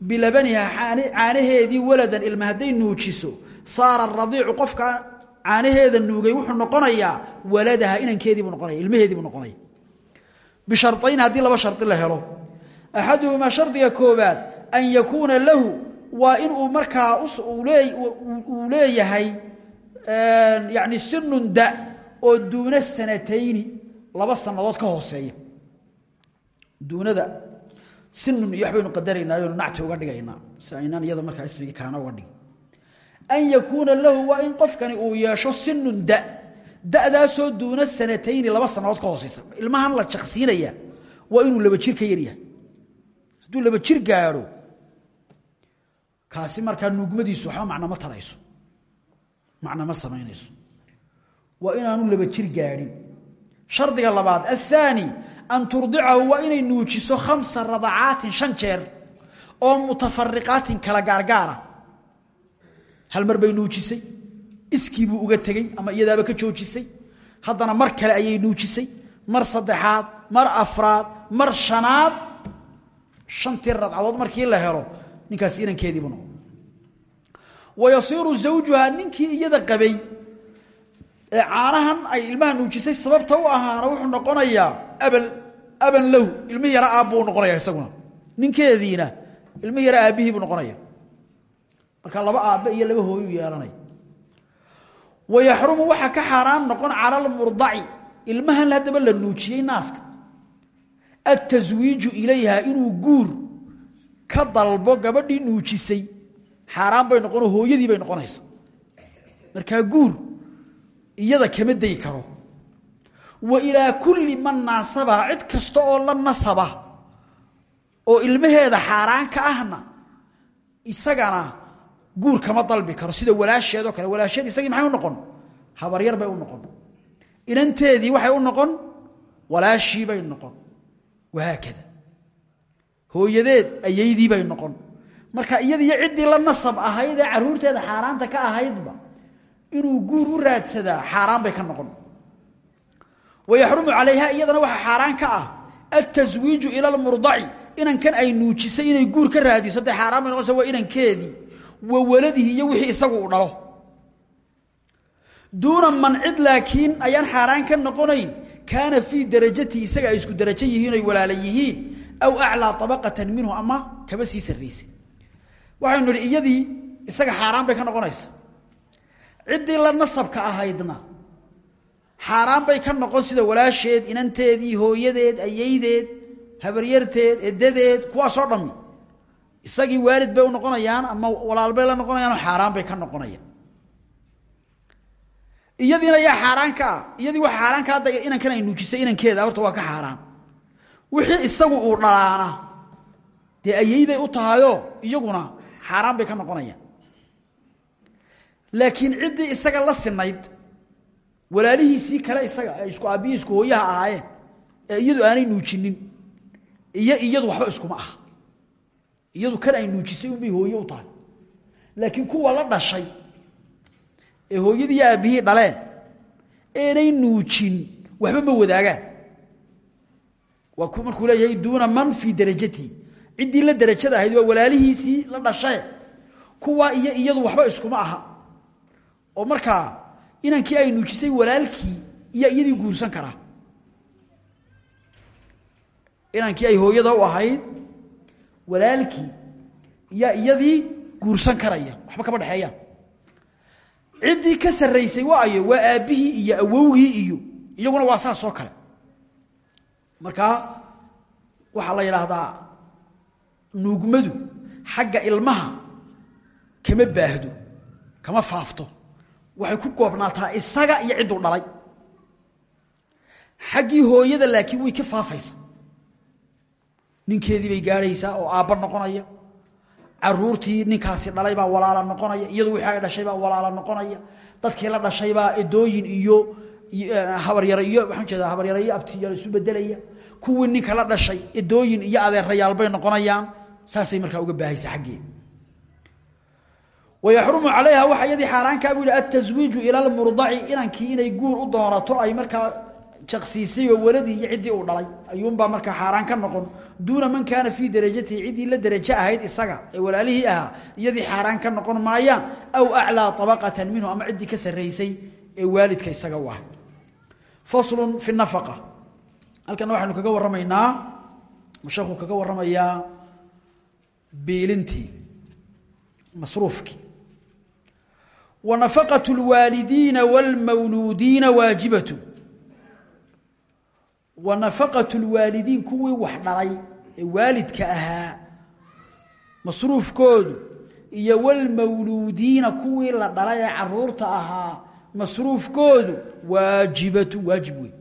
[SPEAKER 1] bilabaniha caanaheedii waladan ilma hadday nuujiso saara radiicu qofka caanaheeda nuugay wuxuu noqonayaa waladaha inankeediibuu noqonaya ilmaheediibuu noqonaya. Bisharطayn haddii laba shari la helo. Axaduhumaa shardiga koobaad an yakuuna lahu waa inuu markaa uu leeyahay yani sinun da oo duuna sanatayni laba sanadood ka hooseeya duunada sinun iyo waxbaynu qadaraynaayonu nacti uga dhigaynaa si iyada markaa ismigii kaana uga dhigin. An yakuuna lahu waa in qofkani uu yeesho sinun da. Da'daasoo duuna sanatayni laba sanadood ka hooseysa. Ilmahan la jaqsiinaya waa inuu laba jir ka yaryahay hadduu laba jir gaadho kaasi markaa nuugmadiisu waxba macno ma tarayso. Macno ma samaynayso. Waa inaanu laba jir gaadhin shardiga labaad athaani an turdicahu waa inay nuujiso khamsa radacaatin shan jeer oo mutafariqaatin kala gaargaara hal mar bay nuujisay iskii buu uga tegey ama iyadaaba ka joojisay haddana mar kale ayay nuujisay mar saddexaad mar afraad mar shanaad shantii radcadood markii la helo ninkaasi inankeediibu noqo wa yasiiru zawjuhaa ninkii iyada qabay ee caanahan ay ilmaha nuujisay sababta u ahaana aban lahu ilmihi yara aabbuu noqonaya isaguna. Ninkeediina ilmihi yara aabbihii buu noqonaya. Marka laba aabbe iyo laba hooyu yeelanaya wa yaxrumu waxaa ka xaaraan noqon cala almurdaci. Ilmahan haddaba la nuujiyey naaska. Ataswiiju ilayha inuu guur ka dalbo gabadhii nuujisay. Xaaraan bay noqonoo hooyadii bay noqonaysa. Markaa guur iyada kama dayi karo wa ilaa kulli man naasaba cid kasta oo la nasaba oo ilmaheeda xaaraan ka ahna isagana guur kama dalbi karo sida walaasheedoo kale. Walaasheed isagii maxay u noqon? Habaryar bay u noqon. Inanteedii waxay u noqon? Walaashii bay noqon. Wahaakada. Hooyadeed ayaydii bay noqon. Marka iyadiyo ciddii la nasab ahayd ee caruurteeda xaaraanta ka ahaydba inuu guur u raadsadaa xaaraan bay ka noqon wayaxrumu calayha iyadana waxaa xaaraan ka ah altaswiiju ila lmurdaci inankan ay nuujisay inay guur ka raadiso dee xaaraan bay noqonaysa waa inankeedii wa waladihi iyo wixii isagu uu dhalo duuna man cid laakiin ayaan xaaraan ka noqonayn kaana fii darajatihi isaga ay isku darajo yihiin oy walaala yihiin aw aclaa abaqatan minhu ama kaba sii sarraysay waxaynu nidhi iyadii isaga xaaraan bay ka noqon sida walaasheed inanteedii hooyadeed ayaydeed habaryarteed edadeed kuwaasoo dhammi. Isagii waalid bay u noqonayaan ama walaalbay la noqonayaanoo xaaraan bay ka noqonayaan. Iyadiina yaa xaaraan ah iyadii waa xaaraan ka inankan ay nuujisay inankeeda horta waa ka xaaraan wixii isagu uu dhalaana dee ayayday u tahayoo iyaguna xaaraan bay ka noqonayaan. Laakiin ciddii isaga la sinayd walaalihiisii kale isaga ay isku aabbiyi isku hooyaha ahaayeen ee iyadu aanay nuujinin iyo iyadu waxba iskuma aha. Iyadu kan ay nuujisay unbay hooye u tahay. Laakiin kuwa la dhashay ee hooyadii iyo aabbihii dhaleen eenay nuujin waxba ma wadaagaan. Waa ku markuu leeyahay duuna man fii darajatihi ciddii la darajada ahayd waa walaalihiisii la dhashee. Kuwa iyo iyadu waxba iskuma aha. Oo markaa inankii ay nuujisay walaalkii iyo iyadii guursan karaa inankii ay hooyada u ahayd walaalkii iyo iyadii guursan karaya. Waxba kama dhexeeyaan ciddii ka sarraysay waayo waa aabbihii iyo awowgii iyo iyaguna waa saas oo kale. Markaa waxaa la yidhaahdaa nuugmadu xagga ilmaha kama baahdo kama faafto waxay ku koobnaataa isaga iyo cidduu dhalay. Xaggii hooyada laakiin way ka faafaysa. Ninkeedii bay gaadhaysaa oo aabba noqonaya. Caruurtii ninkaasi dhalay baa walaala noqonaya iyadu wixii ay dhashay baa walaala noqonaya. Dadkii la dhashay baa edooyin iyo habaryaro iyo waxaan jeedaa habaryaro iyo abtiyaal isu bedelaya kuwii ninka la dhashay edooyin iyo adeerayaal bay noqonayaan. Saasay markaa uga baahaysa xaggeeda wayaxrumu calayha waxa iyadii xaaraankaa buu yihi altaswiiju ila lmurdaci inankii inay guur u doonato ay markaa jaqsiisay oo waladii iyo ciddii uu dhalay ayuunbaa markaa xaaraan ka noqon duuna man kaana fii darajatihi ciddii la derajo ahayd isaga ee walaalihii ahaa iyadii xaaraan ka noqon maayaan aw aclaa abaqatan minhu ama ciddii ka sarraysay ee waalidka isaga u ahay faslun fi nafaqa halkana waxaynu kaga lwaalidiina wاlmawluudiina waajibatu wa nafaqatu lwaalidiin kuwii wax dhalay ee waalidka ahaa masruufkoodu iyo walmawluudiina kuwii la dhalay ee carruurta ahaa masruufkoodu waajibatu waajib wey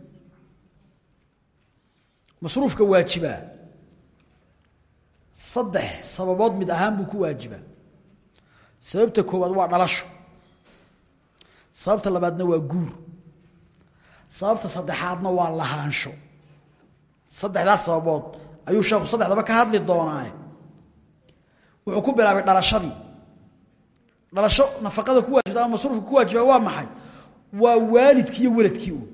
[SPEAKER 1] masruufka waajibaa saddex sababood mid ahaan buu ku waajibaa sababta koowaad waa dhalasho sababta labaadna waa guur. Sababta saddexaadna waa lahaansho. Saddexdaas sababood ayuu sheekhu saddexdaba ka hadli doonaa wuxuu ku bilaabay dhalashadii. Dhalasho nafaqada ku waajibta ama masruufka ku waajiba waa maxay? Waa waalidkiiyo weladkii un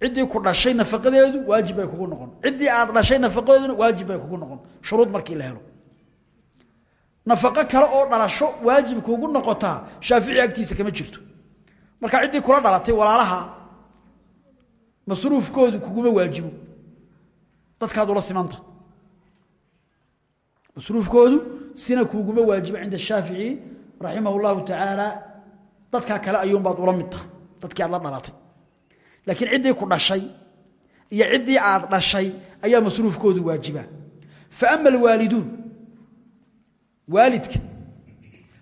[SPEAKER 1] ciddii ku dhashay nafaqadeedu waajib bay kugu noqon. Ciddii aad dhashay nafaqadeeduna waajib bay kugu noqon. Shuruud markii la helo nafaqo kale oo dhalasho waajib kugu noqotaa shaafici agtiisa kama jirto. Marka ciddii kula dhalatay walaalaha masruufkoodu kuguma waajibo dadkaad ula simanta. Masruufkoodu sina kuguma waajibo cinda shaafici raximah llahu tacaala dadkaa kale ayuunbaad ula mid tahay dadkii aad la dhalatay. Laakiin ciddii ku dhashay iyo ciddii aad dhashay ayaa masruufkoodu waajiba. Fa ama alwaaliduun waalidka.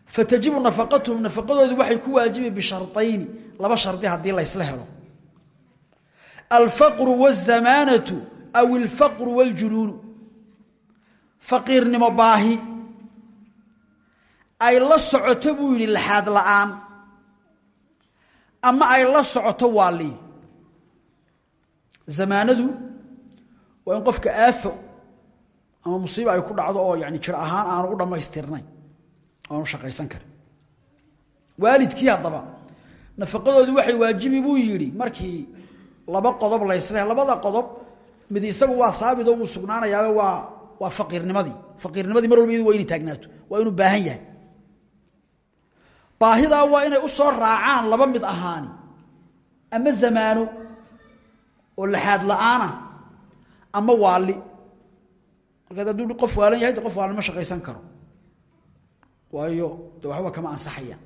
[SPEAKER 1] Fatajibu nafaqatuhum nafaqadoodu waxay ku waajibi bisharayni laba shardi haddii laysla helo. Alfaqru wاzamaanatu aw ilfaqru wاljunuunu faqiirnimo baahi. Ay la socoto buu yidhi laxaad la'aan. Ama ay la socoto waali. Zamaanadu waa in qofka aafo ama musiiba ay ku dhacdo oo yani jir ahaan aanu u dhammaystirnayn aanu shaqaysan karin. Waalidkii haddaba nafaqadoodu waxay waajibi buu yidhi markii laba qodob laysle labada qodob mid isagu waa haabit oo wuu sugnaanayaa waa waa faqiirnimadii. Faqiirnimadii mar walba iyadu waa taagnaato waa inuu baahan yahay. Baahidaa waa inay u soo raacaan laba mid ahaani ama zamaano oo laxaad la'aanah ama waali markaad hadduu qof waalan yahay de qof waalan ma shaqaysan karo. Waayo de waxba kama ansaxayaan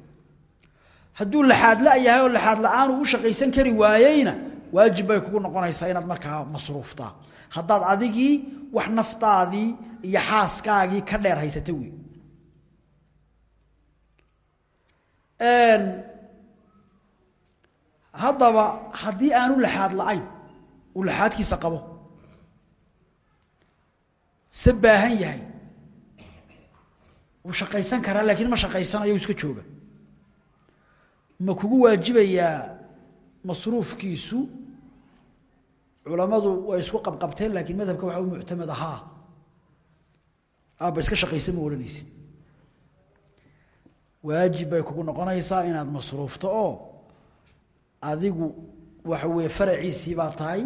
[SPEAKER 1] hadduu laxaad la yahay oo laxaad la'aan uu shaqaysan kari waayeyna waajib bay kugu noqonaysaa inaad markaa masruuftaa haddaad adigii wax naftaadii iyo xaaskaagii ka dheer haysata wey haddaba haddii aanu laxaad la-ayn uu laxaadkiisa qabo se baahan yahay. Wuu shaqaysan karaa laakiin ma shaqaysanayo iska jooga. Ma kugu waajibayaa masruufkiisu? Culamadu way isku qabqabteen laakiin madhabka waxaa u muctamad ahaa. Aabba iska shaqaysa ma odhanaysid waajib bay kugu noqonaysaa inaad masruufto oo adigu waxa weeye faraciisii baa tahay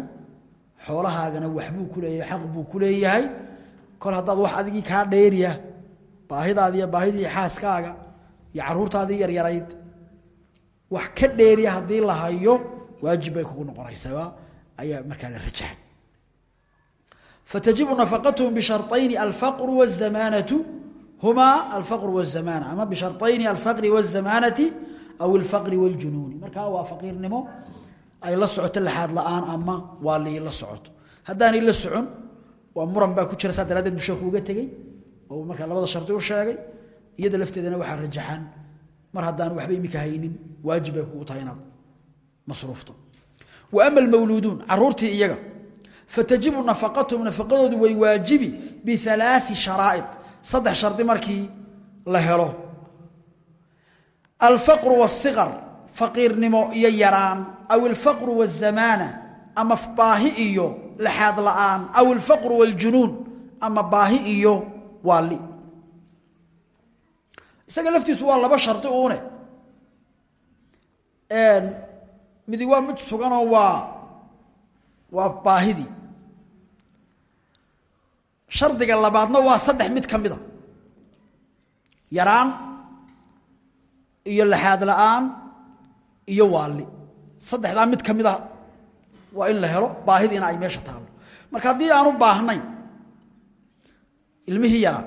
[SPEAKER 1] xoolahaagana waxbuu ku leeyahay xaq buu ku leeyahay kol haddaad wax adigii kaa dheeriya baahidaadi iyo baahidii xaaskaaga iyo caruurtaadii yaryarayd wax ka dheeriya haddii la hayo waajib bay kugu noqonaysaa ayaa markaa la rajaxay fatajibu nafaqatuhum bisharطayni alfaqru wالzamaanatu humaa alfaqru wالzamaana ama bisharطayni alfaqri wالzamaanati aw alfaqri wاljunuuni markaa waa faqiirnimo ay la socoto laxaad la-aan ama waa lii la socoto haddaanay la socon waa muran baa ku jira saa daraaddeed busha kuuga tegey oo markaa labada shardi u sheegay iyada lafteedana waxaa rajaxan mar haddaan waxba imika haynin waajib bay kugu tahay inaad masruufto. Wa almawluuduun caruurtii iyaga fatajibu nafaqatuhum nafaqadoodu way waajibi bialaai sharaa'id saddex shardi markii la helo. Alfaqru wاsiqar faqiirnimo iyo yaraan aw alfaqru wاzamaana ama baahi iyo laxaad la'aan aw alfaqru wاljunuun ama baahi iyo waali isaga laftiisu waa laba shardi uune midi waa mid suganoo waa waa baahidii shardiga labaadna waa saddex mid ka mida yaraan iyo laxaad la'aan iyo waali saddexdaa mid ka waa in la helo baahidiina ay meesha taalo. Marka haddii aanu baahnayn ilmihii yaraa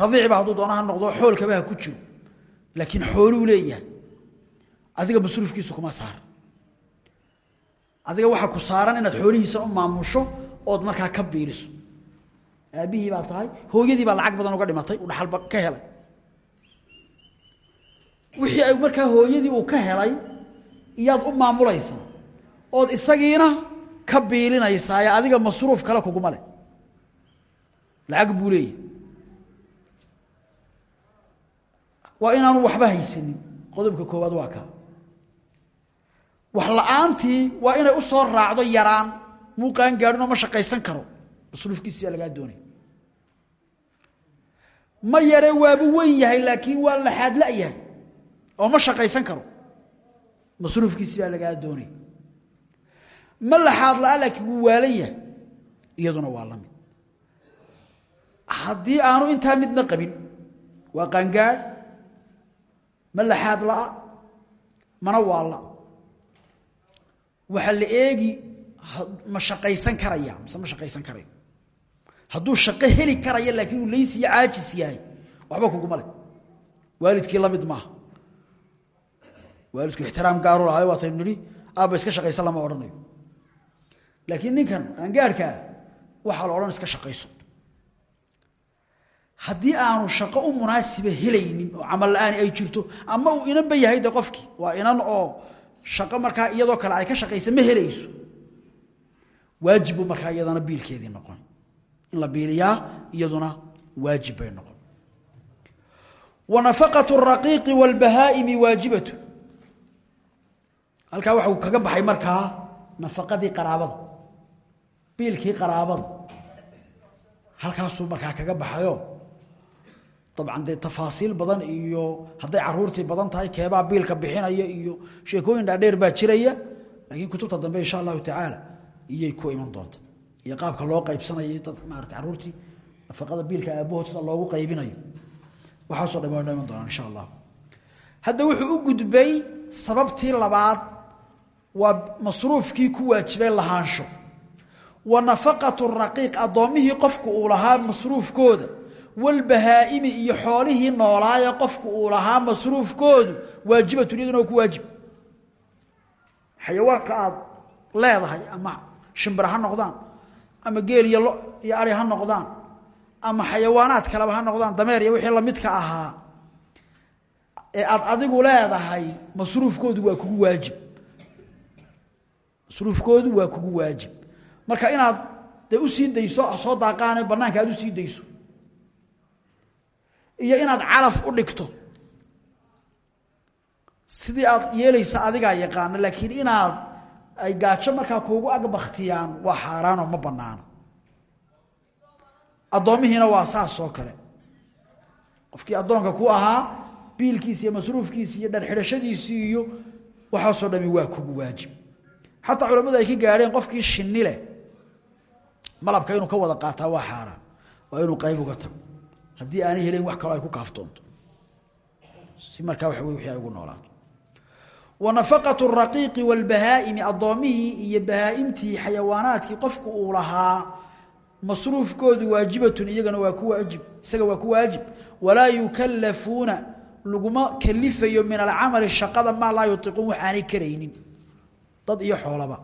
[SPEAKER 1] radiicba hadduu doonaha noqdo xoolkaba ha ku jiro. Laakiin xooluu leeyahay adiga masruufkiisu kuma saaran adiga waxaa ku saaran inaad xoolihiisa u maamusho ood markaa ka biiliso aabbihii baa tahay hooyadii baa lacag badan uga dhimatay u dhaxalba ka helay. Wixii ay markaa hooyadii uu ka helay iyaad u maamulaysaa ood isagiina ka biilinaysaa ee adiga masruuf kale kuguma leh lacag buu leeyahy waa inaanu waxba haysanin. Qodobka koowaad waa kaa wax la'aantii waa inay u soo raacdo yaraan. Muu qaan gaadhinoo ma shaqaysan karo. Masruufkiisi baa lagaa doonaya ma yare waabu weyn yahay laakiin waa laxaad la-yahay oo ma shaqaysan karo. Masruufkiisi baa lagaa doonaya ma laxaad la-a laakiin wuu waalan yahay? Iyaduna waa la mid. Haddii aanu intaa midna qabin waa qaangaadh ma laxaad la-a mana waalla waxaa la eegi ma shaqaysan karaya mise ma shaqaysan karayo hadduu shaqo heli karaya laakiin uu lays iyo caajis yahay waxba kuguma le waalidkii la mid maaha. Waalidku ixtiraam gaaru lahayo waataynu nidhi aabba iska shaqaysan lama odhanayo laakiin ninkan qaangaadhkaa waxaa la odhan iska shaqayso. Haddii aanu shaqo u munaasiba helaynin oo camal la'aani ay jirto ama uu inanba yahay de waa inan oo shaqo markaa iyadoo kale ay ka shaqaysa ma helayso. Waajibbu markaa iyadana biilkeedii noqon. In la biiliyaa iyaduna waajib bay noqon. Wa nafaqatu raqiiqi wاlbahaa'imi waajibatu. Halkaa waxau kaga baxay markaa nafaqadii qaraabada biilkii qaraabada halkaasuu markaa kaga baxayo. Dabcan dee tafaasiil badan iyo hadday caruurtii badan tahay keebaa biilka bixinaya iyo sheekooyin dhaadheer baa jiraya. Laakiin kutubta dambe insha allahu tacaala iyay ku iman doonta. Iyo qaabka loo qaybsanayay dad maarata caruurtii nafaqada biilka aabahood loogu qaybinayo. Waxaasoo dham waa iman doonaan insha allah hadda wuxuu u gudbay sababtii labaad waa masruufkii ku waajibay lahaansho wa nafaqatu raqiiq addoommihii qofku uu lahaa masruufkooda walbahaa'imi iyo xoolihii noolaaye qofku uu lahaa masruufkoodu waajibatun iyaduna ku waajib. Xayawaanka aad leedahay ama shimbir ha noqdaan ama geel iyo lo iyo ari ha noqdaan ama xayawaanaad kaleba ha noqdaan dameer iyo wixii lamidka ahaa ee aad adigu leedahay masruufkoodu waa kugu waajib. Masruufkoodu waa kugu waajib marka inaad dee u sii dayso soo daaqaane banaanka aad u sii dayso. Iyo inaad calaf u dhigto. Sidii aad yeelaysa adigaa yaqaano laakiin inaad ay gaajo markaa kuugu agbaktiyaan waa xaaraanoo ma banaano addoommihiina waa saas oo kale. Qofkii addoonka ku ahaa biilkiisi iyo masruufkiisi iyo dharxidhashadiisii iyo waxaasoo dhami waa kugu waajib. Xataa culamadu ay ka gaadheen qofkii shinni leh malabka inuu ka wada qaataa waa xaaraan waa inuu qayb uga tago. Haddii aanay helayn wax kaloo ay ku kaaftoonto. Si markaa waxa wey wixii ay ugu noolaato. Wa nafaqatu raqiiqi waalbahaa'imi addoommihii iyo bahaa'imtii xayawaanaadkii qofku uu lahaa masruufkoodu waajibatun iyagana waa ku waajib isaga waa ku waajib. Walaa yukallafuuna laguma kalifayo min alcamali shaqada maa laa yutiquun wax aanay karaynin. Dad iyo xoolaba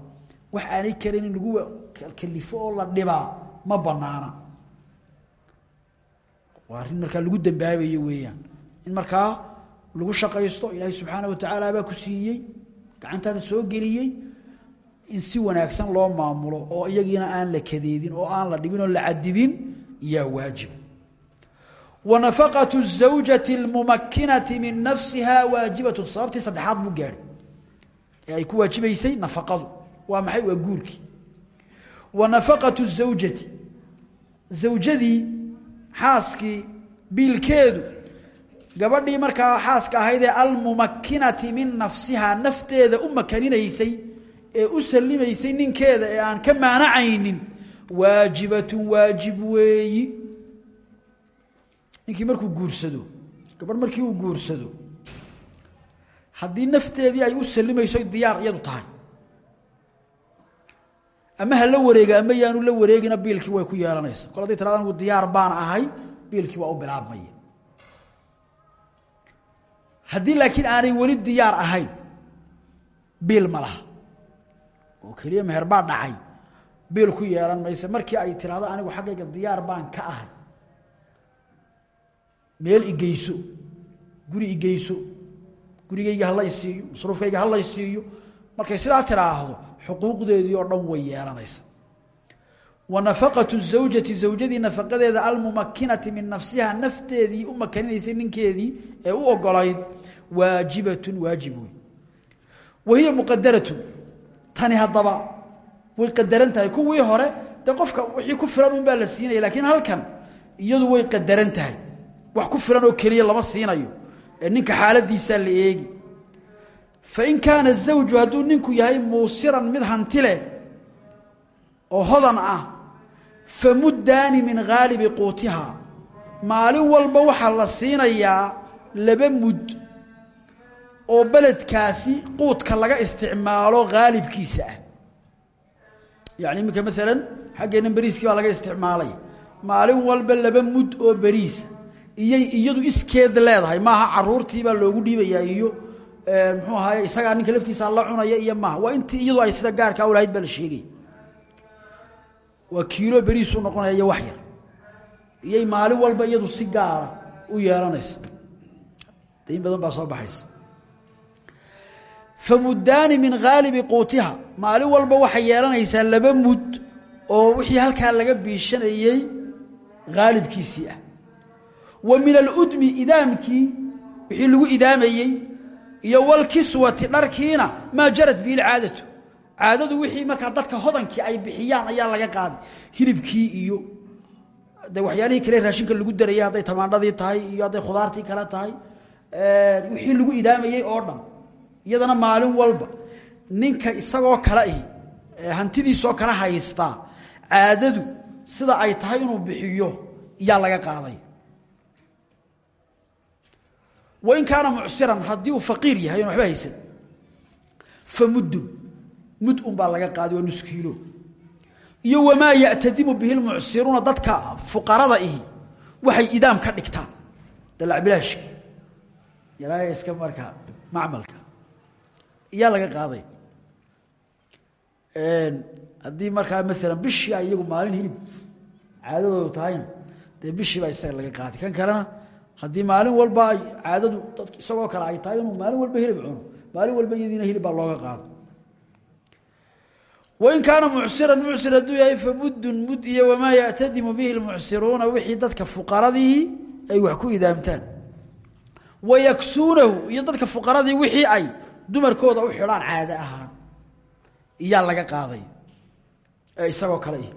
[SPEAKER 1] wax aanay karin lagu kalifo oo la dhibaa ma banaana. Waa arrin markaa lagu dambaabayo weeyaan. In markaa lagu shaqaysto ilaahay subxaana watacaala baa ku siiyey gacantaada soo geliyey in si wanaagsan loo maamulo oo iyagiina aan la kadeedin oo aan la dhibin oo la cadibin yaa waajib. Wanafaqatu zawjati almumakinati min nafsiha waajibatun sababtii saddexaad buu gaadhay. Ee ay ku waajibaysay waa maay waa guurkii wa nafaqatu zawjati. Zawjadii xaaskii biilkeedu. Gabadhii markaa xaaska ahaydee almumakinati min nafsihaa nafteeda u makaninaysay ee u salimaysay ninkeeda ee aan ka maanacaynin waajibatu waajib weeyi. Ninkii markuu guursado gabadh markii uu guursado haddii nafteedii ay u salimayso diyaar iyadu tahay ama ha la wareega ama yaanu la wareegina biilkii way ku yeelanaysa. Kol haday anigu diyaar baan ahay biilkii waa u bilaabmaya haddii laakiin aanay weli diyaar ahayn biil ma laha. Oo keliya meher baa dhacay biil ku yeelan mayse markii ay tirahdo anigu xaggayga diyaar baan ka ahay meel igeyso guri igeyso gurigayga halay siiyo masruufkayga halay siiyo markay sidaa tiraahdo xuquuqdeedii oo dhan way yeelanaysa. Wa nafaqatu zawjati zawjadii nafaqadeeda almumakinati min nafsiha nafteedii u makaninaysay ninkeedii ee u ogolayd waajibatun waajib wey wa hiya muqadaratu tani haddaba way qadaran tahay. Kuwii hore dee qofka wixii ku filan un baa la siinaya laakiin halkan iyadu way qadaran tahay. Wax ku filan oo keliya lama siinayo. Ninka xaaladiisaa la eegi fain kaana zawju hadduu ninku yahay muusiran mid hanti leh oo hodan ah famuddaani min haalibi quutiha maalin walba waxaa la siinayaa laba mud oo beledkaasi quudka laga isticmaalo haalibkiisa ah yani iminka maalan xaggeennan beriiskii baa laga isticmaalay maalin walba laba mud oo beriisa iyay iyadu iskeed leedahay maaha caruurtiibaa loogu dhiibayaa iyo muxuu ahaay isagaa ninka laftiisa la cunaya iyo maaha waa intii iyadu ay sida gaarka awlahayd baa la sheegaya waa kiilo beriisuu noqonaya wax yar. Iyay maalin walba iyadu si gaara u yeelanaysa. Dayn badan baa soo baxaysa. Famuddaani min haalibi quutiha. Maalin walba waxay yeelanaysaa laba mud oo wixii halkaa laga biishanayey haalibkiisii ah. Wa min aludmi idaamkii wixii lagu iyo walkiswati dharkiina maa jarat bihi lcaadatu caadadu wixii markaa dadka hodankii ay bixiyaan ayaa laga qaaday. Hilibkii iyo de waxyaalihii kale raashinka lagu darayay hadday tamaandhadii tahay iyo hadday khudaartii kale tahay wixii lagu idaamayey oo dhan. Iyadana maalin walba ninka isagoo kale ihi hantidiisoo kale haystaa caadadu sida ay tahay inuu bixiyo iyaa laga qaaday wain kaana mucsiran haddii uu faqiir yahay on waxba haysan fa muddun mud un baa laga qaaday waa nus kiilo iyo wamaa ya'tadimu bihi lmucsiruuna dadka fuqarada ihi waxay idaam ka dhigtaan dalacbilaashki yaraaya iska markaa macmalka iyaa laga qaaday haddii markaa maalan bishii a iyagu maalin hilib caadadoodu tahayna dee bishii baa haddii maalin walba ay caadadu dad isagoo kale ay tahay inuu maalin walba hilib cuno maalin walba iyadiina hilib baa looga qaado. Wain kaana mucsiran mucsir hadduu yahay famuddun mud iyo wamaa ya'tadimu bihi lmucsiruuna wixii dadka fuqaradii ay wax ku idaamtaan. Wayaksuunahu iyo dadka fuqaradii wixii ay dumarkooda u xidhaan caado ahaan iyaa laga qaaday ee isagoo kale ih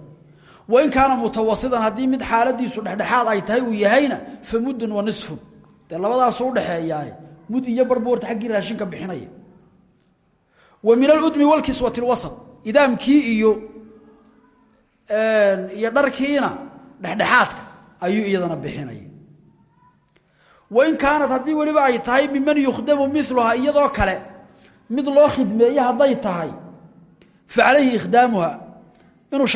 [SPEAKER 1] wain kaana mutawasitan haddii mid xaaladiisu dhexdhexaad ay tahay uu yahayna fa muddun wa nisfun. Dee labadaasu udhexeeyaaye mud iyo barboorta xaggii raashinka bixinaya. Wa min aludmi walkiswati lwasat idaamkii iyo iyo dharkiina dhexdhexaadka ayuu iyadana bixinaya. Wain kaanat haddii weliba ay tahay miman yukhdamu miluhaa iyadoo kale mid loo khidmeeye hadday tahay fa calayhi ikhdaamuha inuu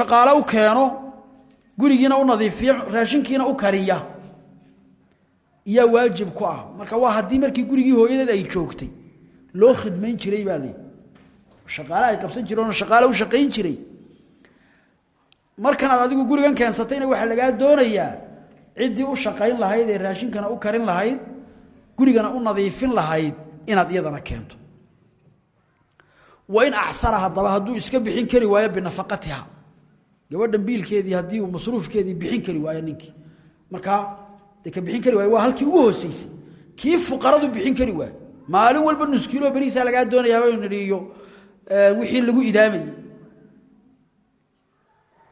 [SPEAKER 1] gurigiina u nadiifiyo raashinkiina u kariya. Yaa waajib ku ah. Marka waa haddii markii gurigii hooyadeed ay joogtay loo khidmayn jiray baa shaqaale ay qabsan jireen oo u shaqayn jiray. Markan aad adigu gurigan keensatayna waxaa lagaa doonayaa ciddii u shaqayn lahayd ee raashinkana u karin lahayd gurigana u nadiifin lahayd inaad iyadana keento. Wain acsara haddaba hadduu iska bixin kari waayo binafaqatiha gabadhan biilkeedii haddii uu masruufkeedii bixin kari waayo ninkii. Markaa dee ka bixin kari waayo waa halkii ugu hooseysay. Kii fuqaradu bixin kari waayo. Maalin walba nuskiilo beriisaa lagaa doonayaaba inu nidhi iyo wixii lagu idaamayey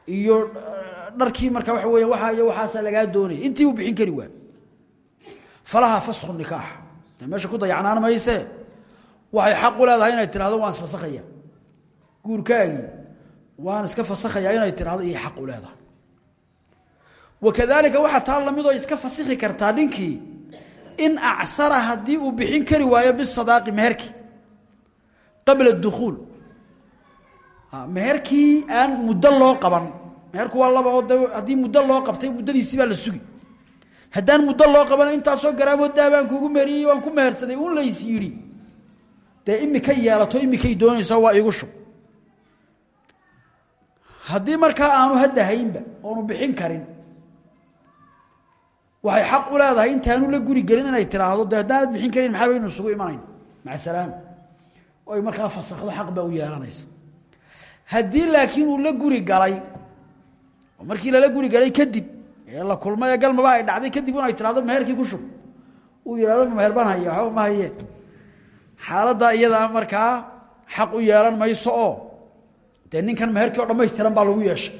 [SPEAKER 1] iyo dharkii marka waxa weya waxa iyo waxaasaa lagaa doonaya intii uu bixin kari waayo. Falahaa fasku nikaax. Dee ku dayacnaan maysee waxay xaq u leedahay inay tirahdo waan isfasakhaya guurkaagii waan iska fasakhayaa inay tirahdo iyo xaq u leedahay. Wakadaalika waxaa taa lamidoo iska fasikhi kartaa ninkii in acsara haddii uu bixin kari waayo bisadaaqi meherkii qabla dukhuul meherkii aan muddo loo qaban meherku waa laba oo de haddii muddo loo qabtay muddadiisii baa la sugi. Haddaan muddo loo qaban intaasoo garaamoo daabaan kuugu meheriyey waan ku mehersaday un lays yidhi. Dee imikay yeelato haddii markaa aanu hadda haynba oonu bixin karin waxay xaq u leedahay intaanu la guri gelin inay tiraahdo de haddaanad bixin karin maxaa baynu isugu imanayn? Maca salaam. Oy markaa fasakdo xaq baa u yeelanaysa. Haddii laakiin uu la guri galay oo markii lala guri galay kadib ee la kulmay galmaba ay dhacday kadib in ay tirahdo meherkii ku shub. Uu yihahdo meher baan haya ma haye. Xaaladdaa iyadaa markaa xaq u yeelan mayso oo dee ninkan meherkii oo dhammaystiran baa lagu yeeshay.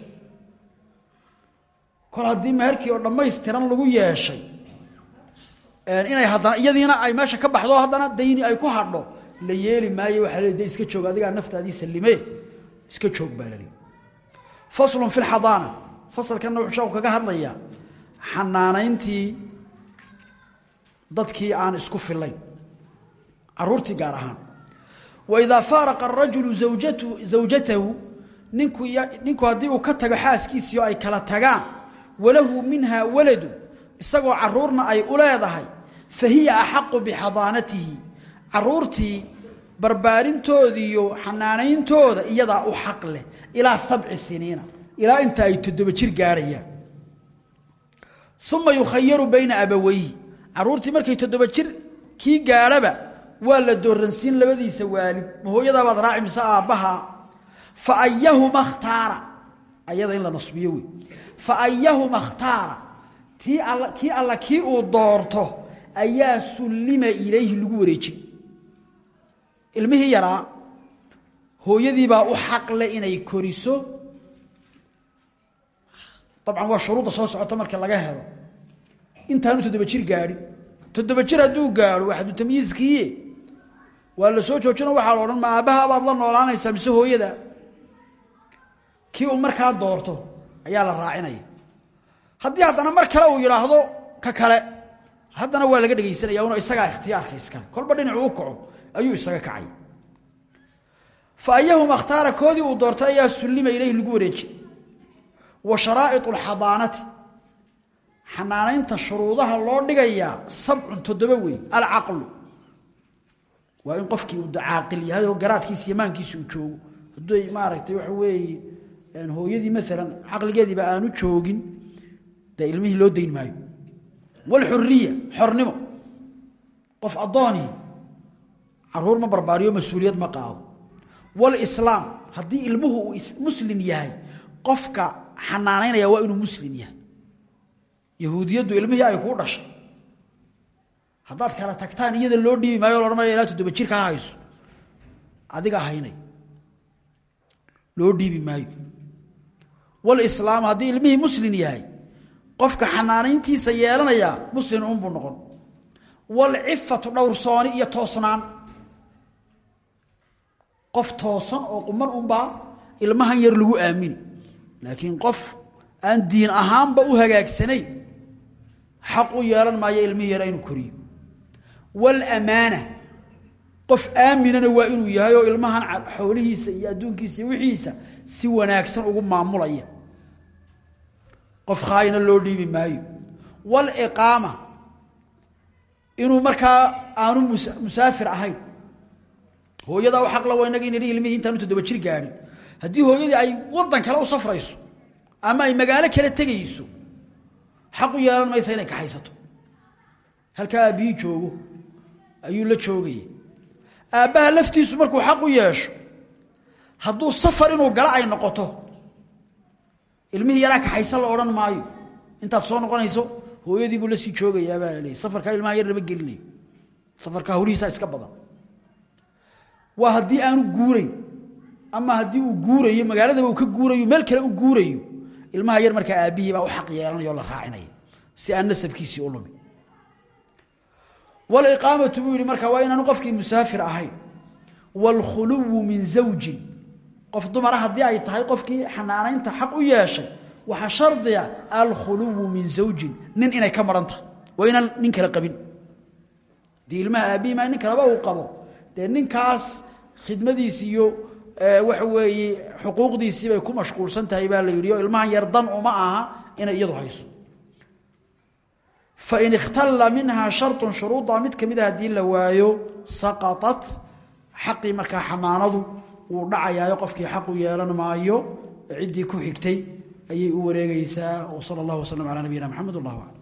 [SPEAKER 1] Kol haddii meherkii oo dhammaystiran lagu yeeshay inay haddana iyadiina ay meesha ka baxdo haddana dayni ay ku hadho la yeeli maayo waxaa le de iska joog adigaa naftaadii salime iska joog baa lali faslun fi lxadaana fasalkanna wuxuu sheeku kaga hadlayaa xanaanayntii dadkii aan isku filayn caruurtii gaar ahaan wa idaa faaraqa arajulu zawjatahu ninku haddii uu ka tago xaaskiisii oo ay kala tagaan walahu minha waladu isagoo caruurna ay u leedahay fa hiya axaqu bixadaanatihi caruurtii barbaarintoodiiyo xanaanayntooda iyadaa u xaq leh ilaa sabci siniina ilaa inta ay toddoba jir gaadhayaan uma yukhayaru bayna abaweyhi caruurtii markay toddoba jir kii gaadhaba waa la dooransiin labadiisa waalid. Hooyadaabaad raaci mise aabbaha. Fa ayahuma khtaara ayada in la nasbiyo wey. Fa ayahuma khtaara kii alla kii uu doorto ayaa sullima ilayhi lagu wareejin ilmihii yaraa hooyadiibaa u xaqle inay koriso. Dabcan waa shuruudda soo socota marka laga helo. Intaanu toddoba jir gaadhin toddoba jir hadduu gaadho waa xadu tamyiiskiiye waa la soo joojino waxaa la odhan ma aabbaha baad la noolaanaysaa mise hooyada? Kii uu markaa doorto ayaa la raacinaya. Haddii haddana mar kale uu yidhaahdo ka kale. Haddana waa laga dhegaysanaya una isagaa ikhtiyaarka iskale. Kolba dhinacuu u kaco ayuu isaga kacay. Fa ayahuma khtaara koodii uu doortay ayaa sullima ilayhi lagu wareeji wa sharaa'iط اlxadaanati xanaanaynta shuruudaha loo dhigayaa sabcun toddoba wey alcaqlu waa in qofkii uu caaqil yahay oo garaadkiisa iyo uu joogo. Hadday maaragtay waxa weeye hooyadii maalan caqligeediiba aanu joogin dee ilmihii loo dayn maayo. Wاlxuriya xornimo. Qof addoonii carruur ma barbaariyo mas'uuliyad ma qaado. Wاlislaam haddii ilmuhu muslim yahay qofka xanaanaynaya waa inuu muslim yahay. Yahuudiyaddu ilmihii ay kuu dhashay haddaad kala tagtaan iyada loo dhiibi maayo loodhan maayo ilaa toddoba jirka ha hayso adiga haynay. Loo dhiibi maayo. Walislaam haddii ilmihii muslim yahay qofka xanaanayntiisa yeelanayaa muslim unbuu noqon. Walcifatu dhowrsooni iyo toosnaan. Qof toosan oo quman unbaa ilmahan yar lagu aamini laakiin qof aan diin ahaanba u hagaagsanayn xaq u yeelan maayo ilmihii yara inuu koriyo waalamaana qof aaminana waa inuu yahay oo ilmahan xoolihiisa iyo adduunkiisa iyo wixiisa si wanaagsan ugu maamulaya qof khaayina loo dhiibi maayo waliqaama inuu markaa aanu musaafir ahayn hooyadaa u xaqla waa inagii nidhi ilmihii intaanu toddoba jir gaadhin haddii hooyadii ay waddan kale u safrayso ama ay magaalo kale tegayso xaq u yeelan maysa inay kaxaysato halkaa aabbihii joogo ayuu la joogaya aabbaha laftiisu markuu xaq u yeesho hadduu safar inuu gala ay noqoto ilmihii yaraa kaxaysan la odhan maayo. Intaad soo noqonayso hooyadii buu la sii joogayaa baa la leeyay safarkaa ilmaha yar lama gelinayo safarkaa holihiisaa iska badan. Waa haddii aanu guurayn ama haddii uu guurayo magaaladaba uu ka guurayo meel kale u guurayo ilmaha yar markaa aabbihii baa xaq yeelanaya oo la raacinaya si aan nasabkiisii u lumin waliqaamatu buu yihi markaa waa inaanu qofkii musaafir ahayn. Waalkhuluwu min zawjin. Qof dumara haddii ay tahay qofkii xanaanaynta xaq u yeeshay waxaa shardiga alkhuluwu min zawjin. Nin inay ka maran waa inaan nin kale qabin. Dii ilmaha aabbihii maa nin kaleba uu qabo dee ninkaas khidmadiisi iyo waxa weeye xuquuqdiisii bay ku mashquulsan tahay baa la yidhi ilmahan yar dan uma aha inay iyadu hayso fain ikhtalla minhaa sharطun shuruudaa mid ka mida haddii la waayo saqaطat xaqii markaa xanaanadu wuu dhacayaayo qofkii xaqu yeelan maayo ciddii ku xigtay ayay u wareegaysaa w salى اllah waslm alى nabiyina mxamed اllah alam